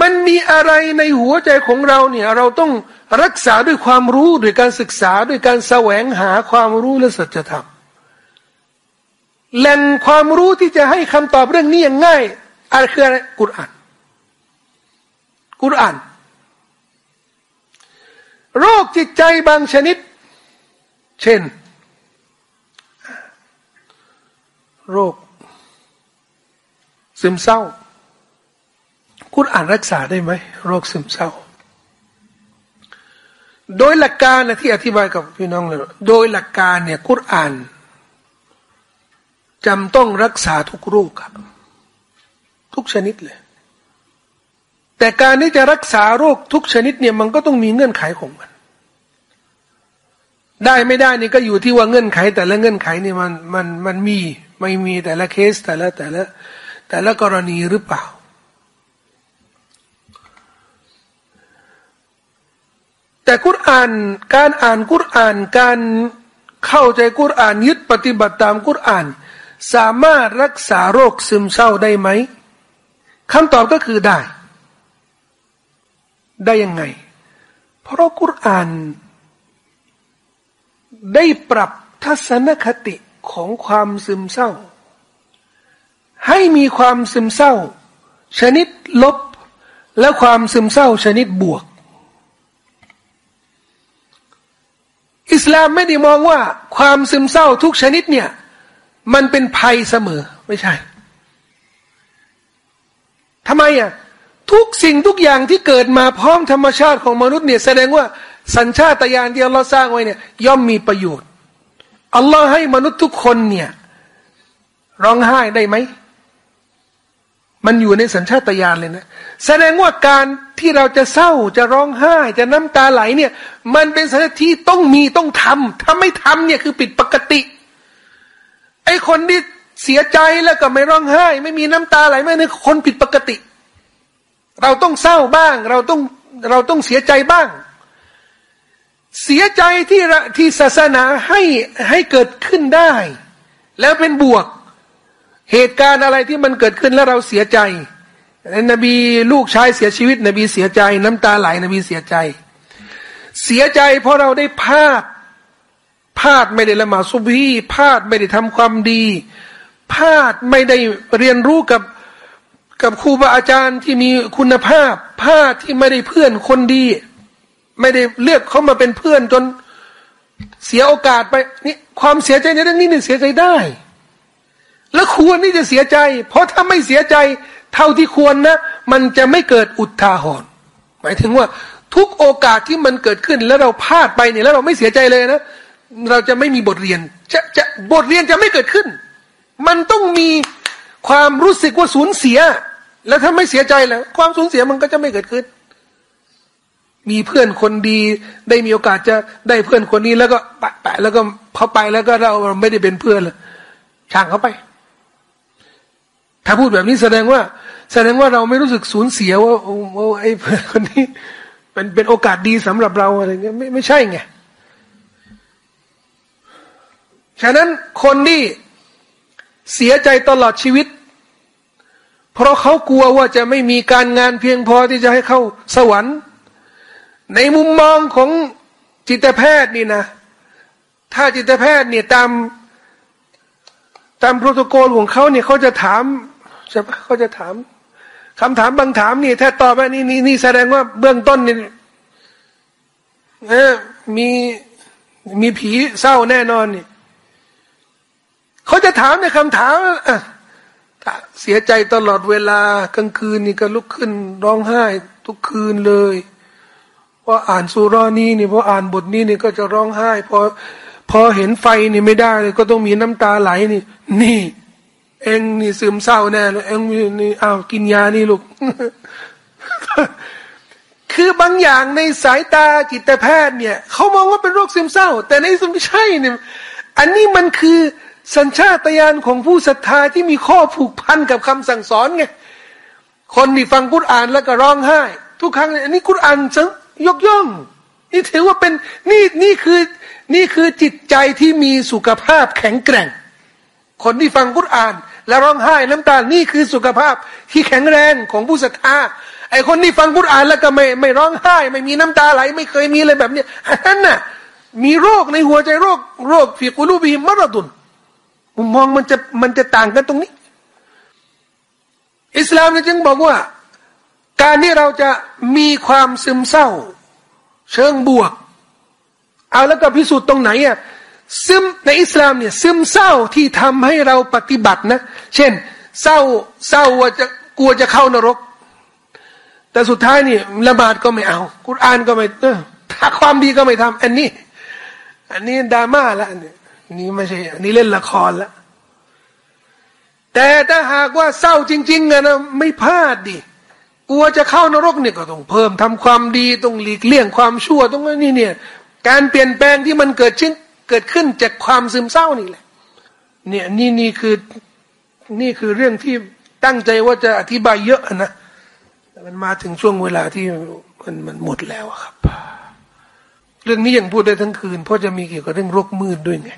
มันมีอะไรในหัวใจของเราเนี่ยเราต้องรักษาด้วยความรู้ด้วยการศึกษาด้วยการแสวงหาความรู้และสัจธรรมแหล่งความรู้ที่จะให้คำตอบเรื่องนี้อย่างง่ายอะไรคืออะไรกุรอานกุรอาน โรคจิตใจบางชนิด เช่น โรค ซึมเศร้า คุณอ่านรักษาได้ไหมโรคซึมเศร้า โดยหลักการนะที่อธิบายกับพี่น้องเลยโดยหลักการเนี่ยกุรอ่านจำต้องรักษาทุกโรคครับ ทุกชนิดเลย แต่การที่จะรักษาโรคทุกชนิดเนี่ยมันก็ต้องมีเงื่อนไขของมัน ได้ไม่ได้นี่ก็อยู่ที่ว่าเงื่อนไข แต่ละเงื่อนไขนี่มันมันมันมีไม่มีแต่ละเคสแต่ละแต่ละแต่ละกรณีหรือเปล่า แต่กุรอานการอ่านกุรอานการเข้าใจกุรอานยึดปฏิบัติตามกุรอาน สามารถรักษาโรคซึมเศร้าได้ไหมคำตอบก็คือได้ ได้ยังไง เพราะกุรอาน ได้ปรับทัศนคติของความซึมเศร้า ให้มีความซึมเศร้า ชนิดลบและความซึมเศร้าชนิดบวก อิสลามไม่ได้มองว่าความซึมเศร้าทุกชนิดเนี่ย มันเป็นภัยเสมอไม่ใช่ทำไมอะทุกสิ่งทุกอย่างที่เกิดมาพร้อมธรรมชาติของมนุษย์เนี่ยแสดงว่าสัญชาตญาณที่เราสร้างไว้เนี่ย ย่อมมีประโยชน์อัลลอฮ์ให้มนุษย์ทุกคนเนี่ย ร้องไห้ได้ไหมมันอยู่ในสัญชาตญาณเลยนะ แสดงว่าการ ที่เราจะเศร้าจะร้องไห้ จะน้ำตาไหลเนี่ย มันเป็นสถานที่ต้องมีต้องทำถ้าไม่ทำเนี่ยคือผิดปกติ ไอ้คนที่เสียใจแล้วก็ไม่ร้องไห้ ไม่มีน้ำตาไหลไม่นี่คนผิดปกติ เราต้องเศร้าบ้าง เราต้องเราต้องเสียใจบ้าง เสียใจที่ที่ศาสนาให้ให้เกิดขึ้นได้ แล้วเป็นบวก เหตุการณ์อะไรที่มันเกิดขึ้นแล้วเราเสียใจ นบีลูกชายเสียชีวิต นบีเสียใจ น้ำตาไหลนบีเสียใจ เสียใจเพราะเราได้พลาดพลาดไม่ได้ละหมาดซุบฮีพลาดไม่ได้ทำความดีพลาดไม่ได้เรียนรู้กับกับครูบาอาจารย์ที่มีคุณภาพพลาดที่ไม่ได้เพื่อนคนดี ไม่ได้เลือกเขามาเป็นเพื่อนจนเสียโอกาสไปนี่ความเสียใจในเรื่องนี้เนี่ยเสียใจได้ แล้วควรที่จะเสียใจ เพราะถ้าไม่เสียใจ เท่าที่ควรนะ มันจะไม่เกิดอุทาหรณ์หมายถึงว่าทุกโอกาสที่มันเกิดขึ้นแล้วเราพลาดไปเนี่ยแล้วเราไม่เสียใจเลยนะเราจะไม่มีบทเรียนจะจะบทเรียนจะไม่เกิดขึ้น มันต้องมีความรู้สึกว่าสูญเสีย แล้วถ้าไม่เสียใจแล้ว ความสูญเสียมันก็จะไม่เกิดขึ้น มีเพื่อนคนดี ได้มีโอกาสจะได้เพื่อนคนนี้แล้วก็ปะปะแล้วก็พอไปแล้วก็เราไม่ได้เป็นเพื่อนเลยช่างเขาไป ถ้าพูดแบบนี้แสดงว่า แสดงว่าเราไม่รู้สึกสูญเสียว่าโอ้ไอ้คนนี้เป็นเป็นโอกาสดีสำหรับเราอะไรเงี้ยไม่ไม่ใช่ไงฉะนั้นคนที่เสียใจตลอดชีวิต เพราะเขากลัวว่าจะไม่มีการงานเพียงพอที่จะให้เข้าสวรรค์ ในมุมมองของจิตแพทย์นี่นะ ถ้าจิตแพทย์เนี่ยตามตามโปรโตโคลของเขาเนี่ยเขาจะถาม ใช่ปะเขาจะถามคำถามบางถามนี่ ถ้าตอบว่านี่นี่นี่แสดงว่าเบื้องต้นนี่เออมีมีผีเศร้าแน่นอนนี่เขาจะถามในคำถามอะเสียใจตลอดเวลากลางคืนนี่ก็ลุกขึ้นร้องไห้ทุกคืนเลยพออ่านสุรานี้นี่พออ่านบทนี้นี่ก็จะร้องไห้พอพอเห็นไฟนี่ไม่ได้เลยก็ต้องมีน้ำตาไหลนี่ นี่ เองนี่ซึมเศร้าแน่เลยเองนี่อ้าวกินยานี่ลูก คือบางอย่างในสายตาจิตแพทย์เนี่ยเขามองว่าเป็นโรคซึมเศร้า แต่ในสุไม่ใช่เนี่ยอันนี้มันคือสัญชาตญาณของผู้ศรัทธาที่มีข้อผูกพันกับคำสั่งสอนไงคนที่ฟังกุรอานแล้วก็ร้องไห้ ทุกครั้งอันนี้กุรอานจะยกย่อง นี่ถือว่าเป็นนี่นี่คือนี่คือจิตใจที่มีสุขภาพแข็งแกร่ง คนที่ฟังกุรอาน แล้วร้องไห้น้ำตา นี่คือสุขภาพที่แข็งแรงของผู้ศรัทธา ไอคนที่ฟังกุรอานแล้วก็ไม่ไม่ร้องไห้ ไม่มีน้ำตาไหล ไม่เคยมีอะไรแบบนี้อันนั้นน่ะ มีโรคในหัวใจโรค โรคฝีกุลูบีมรดุนมุมมองมันจะมันจะต่างกันตรงนี้ อิสลามเนี่ยจึงบอกว่า การที่เราจะมีความซึมเศร้า เชิงบวก เอาแล้วก็พิสูจน์ตรงไหนอะ ซึมในอิสลามเนี่ยซึมเศร้าที่ทำให้เราปฏิบัตินะ เช่น เศร้าเศร้าว่าจะกลัวจะเข้านรก แต่สุดท้ายนี่ละหมาดก็ไม่เอากุรอานก็ไม่เออถ้าความดีก็ไม่ทำอันนี้ อันนี้ดราม่าละอันนี้นี่ไม่ใช่อันนี้เล่นละครล้วแต่ถ้าหากว่าเศร้าจริงๆนะไม่พลาดดิกลัวจะเข้านรกเนี่ยก็ต้องเพิ่มทำความดีต้องหลีกเลี่ยงความชั่วตรงนี้เนี่ย การเปลี่ยนแปลงที่มันเกิดขึ้น เกิดขึ้นจากความซึมเศร้านี่แหละ เนี่ยนี่นี่คือนี่คือเรื่องที่ตั้งใจว่าจะอธิบายเยอะนะแต่มันมาถึงช่วงเวลาที่มันมันหมดแล้วครับ เรื่องนี้ยังพูดได้ทั้งคืน เพราะจะมีเกี่ยวกับเรื่องโรคมืดด้วยไง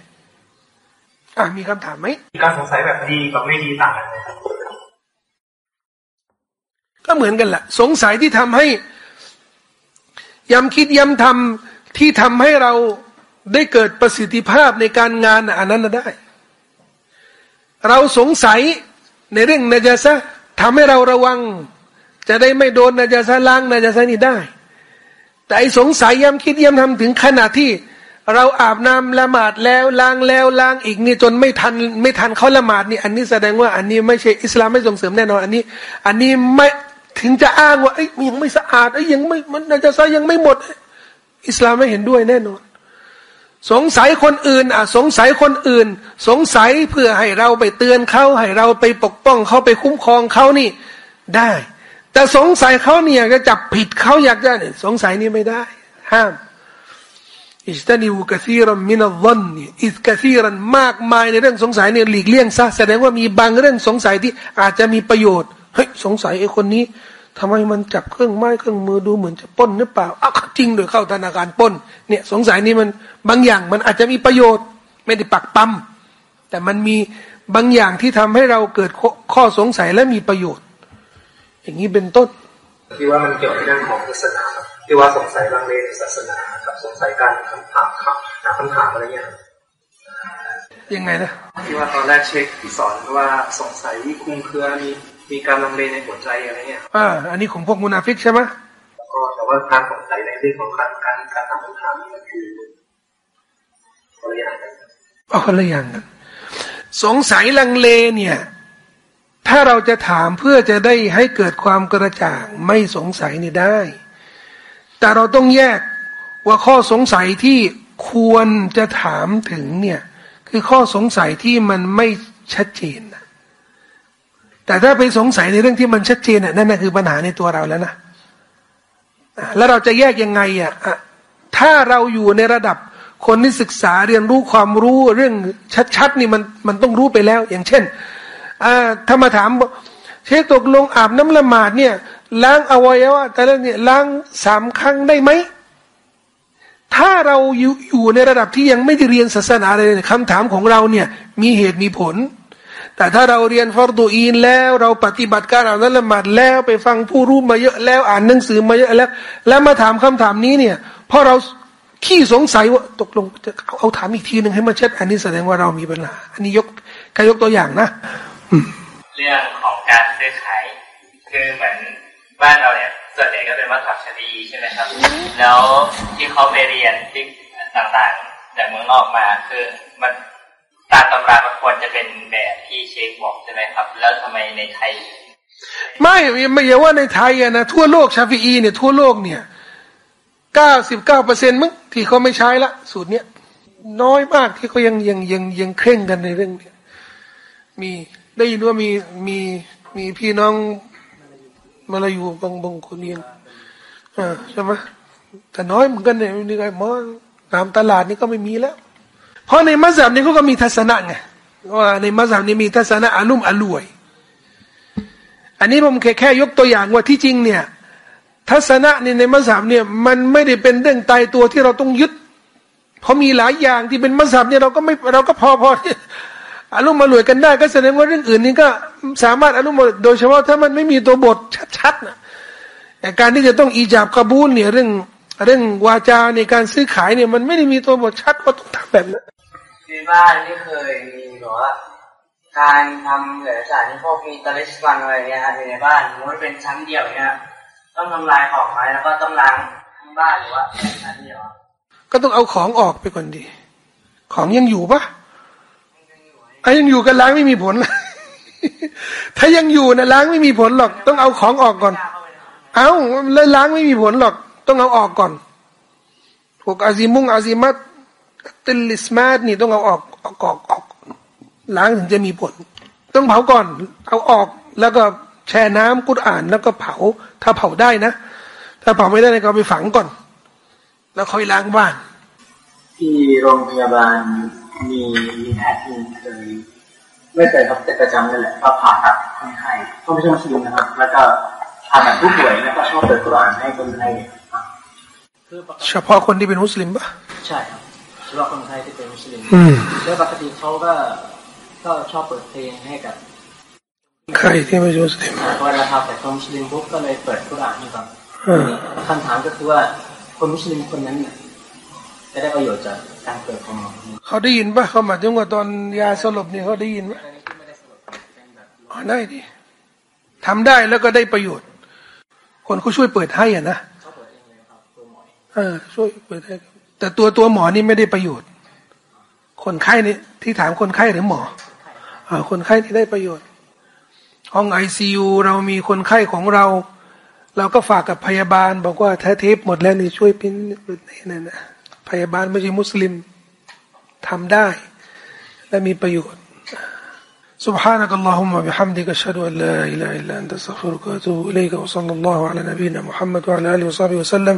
อะมีคำถามไหมการสงสัยแบบดีกับไม่ดีต่างกันไหมครับก็เหมือนกันแหละสงสัยที่ทำให้ย้ำคิดย้ำทำที่ทำให้เรา ได้เกิดประสิทธิภาพในการงานอันนั้นได้ เราสงสัยในเรื่องนาจาซะทำให้เราระวัง จะได้ไม่โดนนาจาซะล้างนาจาซะนี่ได้ แต่ไอสงสัยย้ำคิดย้ำทำถึงขนาดที่ เราอาบน้ำละหมาดแล้วล้างแล้วล้างอีกนี่จนไม่ทันไม่ทันเขาละหมาดนี่อันนี้แสดงว่าอันนี้ไม่ใช่อิสลามไม่ส่งเสริมแน่นอนอันนี้ อันนี้ไม่ถึงจะอ้างว่าไอ้ยังไม่สะอาดไอ้ยังไม่มันนาจาซะยังไม่หมด อิสลามไม่เห็นด้วยแน่นอน สงสัยคนอื่นอะสงสัยคนอื่น สงสัยเพื่อให้เราไปเตือนเขาให้เราไปปกป้องเขาไปคุ้มครองเขานี่ได้ แต่สงสัยเขาเนี่ยจะจับผิดเขาอยากจะสงสัยนี่ไม่ได้ ห้ามอิสตันิวกะซีรันมินัลซันนี่อิสกะซีรันมากมายในเรื่องสงสัยเนี่ยหลีกเลี่ยงซะแสดงว่ามีบางเรื่องสงสัยที่อาจจะมีประโยชน์เฮ้ยสงสัยไอ้คนนี้ ทำไมมันจับเครื่องไม้เครื่องมือดูเหมือนจะป้นหรือเปล่าอ้าวจริงโดยเข้าธนาคารป้น เนี่ย สงสัยนี่มันบางอย่างมันอาจจะมีประโยชน์ ไม่ได้ปักปั๊มแต่มันมีบางอย่างที่ทำให้เราเกิดข้อสงสัยและมีประโยชน์ อย่างนี้เป็นต้นที่ว่ามันเกี่ยวกับเรื่องของศาสนาที่ว่าสงสัยลังเลในศาสนากับสงสัยการคำถามคำถามคำถามอะไรเงี้ยยังไงนะที่ว่าตอนแรกเช็คที่สอนว่าสงสัยคุมเครือมี มีการลังเลในหัวใจอะไรเงี้ยอ่าอันนี้ของพวกมุนาฟิกใช่ไหมก็แต่ว่าการสงสัยในเรื่องของการการการถามคำถามนี่มันคือคนละอย่างกันอ๋อคนละอย่างกันสงสัยลังเลเนี่ย ถ้าเราจะถามเพื่อจะได้ให้เกิดความกระจ่างไม่สงสัยนี่ได้ แต่เราต้องแยกว่าข้อสงสัยที่ควรจะถามถึงเนี่ย คือข้อสงสัยที่มันไม่ชัดเจน แต่ถ้าไปสงสัยในเรื่องที่มันชัดเจนนั่นคือปัญหาในตัวเราแล้วนะแล้วเราจะแยกยังไงอะถ้าเราอยู่ในระดับคนที่ศึกษาเรียนรู้ความรู้เรื่องชัดๆนี่มันมันต้องรู้ไปแล้ว อย่างเช่นถ้ามาถามเชคตกลงอาบน้ำละหมาดเนี่ย ล้างอวัยวะแต่ละเนี่ยล้างสามครั้งได้ไหมถ้าเราอยู่อยู่ในระดับที่ยังไม่ได้เรียนศาสนาเลยคำถามของเราเนี่ย มีเหตุมีผล แต่ถ้าเราเรียนฟอร์ดูอีนแล้วเราปฏิบัติการอ่านละหมาดแล้วไปฟังผู้รู้มาเยอะแล้วอ่านหนังสือมาเยอะแล้ว แล้วมาถามคำถามนี้เนี่ยพราะเราขี้สงสัยว่าตกลงจะเอาถามอีกทีหนึ่งให้มันชัดอันนี้แสดงว่าเรามีปัญหา อันนี้ยกแค่ยกตัวอย่างนะเรื่องของการซื้อขายคือเหมือนบ้านเราเนี่ยส่วนใหญ่ก็เป็นวัตถุชดีใช่ไหมครับ แล้วที่เขาไปเรียนที่ต่างๆจากเมืองนอกมาคือมัน ตามตำรามันควรจะเป็นแบบที่เชคบอกใช่ไหมครับ แล้วทำไมในไทย ไม่ไม่ใช่ว่าในไทยอะนะทั่วโลกชาฟีอีเนี่ยทั่วโลกเนี่ยเก้าสิบเก้าเปอร์เซ็นต์มั้งที่เขาไม่ใช้ละสูตรเนี้ยน้อยมากที่เขายังยังยังยังเคร่งกันในเรื่องเนี้ยมีได้ยินว่ามีมีมีพี่น้องมาลายูบางบางคนยังอ่าใช่ไหมแต่น้อยเหมือนกันเนี่ยนี่ไงมอตามตลาดนี่ก็ไม่มีแล้ว เพราะในมัสยิดนี้เขาก็มีทัศนะไงว่าในมัสยิดนี้มีทัศนะอาลุ่มอรวย อันนี้ผมแค่แค่ยกตัวอย่างว่าที่จริงเนี่ยทัศนะนี่ในมัสยิดเนี่ยมันไม่ได้เป็นเรื่องตายตัวที่เราต้องยึด เพราะมีหลายอย่างที่เป็นมัสยิดเนี่ยเราก็ไม่เราก็พอพออารมณ์มาหลวยกันได้ก็แสดงว่าเรื่องอื่นนี่ก็สามารถอารมณ์โดยเฉพาะถ้ามันไม่มีตัวบทชัดๆนะแต่การที่จะต้องอีจับกระบูลเนี่ยเรื่อง เรื่องวาจาในการซื้อขายเนี่ย มันไม่ได้มีตัวบทชัดว่าต้องทำแบบนั้นที่บ้านนี่เคยมีหรอว่าการทำเอกสารที่พวกมีตะลิสบันอะไรเนี่ยในบ้านมันเป็นชั้นเดียวเนี่ยต้องทำลายของไหมแล้วก็ต้องล้างทั้งบ้านหรือว่าชั้นเดียวก็ต้องเอาของออกไปก่อนดี ของยังอยู่ปะไอ้ยังอยู่กันล้างไม่มีผล ถ้ายังอยู่นะล้างไม่มีผลหรอก ต้องเอาของออกก่อน เอาแล้วล้างไม่มีผลหรอก ต้องเอาออกก่อนพวกอาซิมุงอาซิมัตติลิสมาดนี่ต้องเอาออกออกออกออกล้างถึงจะมีผล ต้องเผาก่อน เอาออกแล้วก็แช่น้ำกุดอ่านแล้วก็เผา ถ้าเผาได้นะ ถ้าเผาไม่ได้ก็ไปฝังก่อน แล้วค่อยล้างบ้าน ที่โรงพยาบาลมีมีแพทย์ที่เคยไม่เคยครับแต่ประจำนั่นแหละก็ผ่าตัดคนไข้ก็ไม่ใช่มุสลิมนะครับ แล้วก็ผ่าตัดผู้ป่วยแล้วก็ชอบเปิดกุรอานให้คนไข้ เฉพาะคนที่เป็นมุสลิมปะใช่ครับเฉพาะคนไข้ที่เป็นมุสลิมแล้วปกติเขาก็ก็ชอบเปิดเพลงให้กับใครที่ไม่ใช่มุสลิมพอเราทำแต่คนมุสลิมปุ๊บก็เลยเปิดกุรอานให้ฟังคำถามก็คือว่าคนมุสลิมคนนั้นเนี่ยจะได้ประโยชน์จากการเปิดของเขาได้ยินปะเขาหมายถึงว่าตอนยาสลบเนี่ยเขาได้ยินปะอ๋อได้ดิทำได้แล้วก็ได้ประโยชน์ คนเขาช่วยเปิดให้อะนะ เออช่วยเปิดให้แต่ตัวตัวหมอนี่ไม่ได้ประโยชน์ คนไข้นี่ที่ถามคนไข้หรือหมออ่าคนไข้ที่ได้ประโยชน์ห้องไอซียูเรามีคนไข้ของเรา เราก็ฝากกับพยาบาล บอกว่าถ้าเทปหมดแล้วนี่ช่วยพิมพ์นั่นนะพยาบาลไม่ใช่มุสลิมทำได้ และมีประโยชน์ سبحانك اللهم بحمدك أشهد أن لا إله إلا أنت أستغفرك وأتوب إليك وصلى الله على نبينا محمد وعلى آله وصحبه وسلم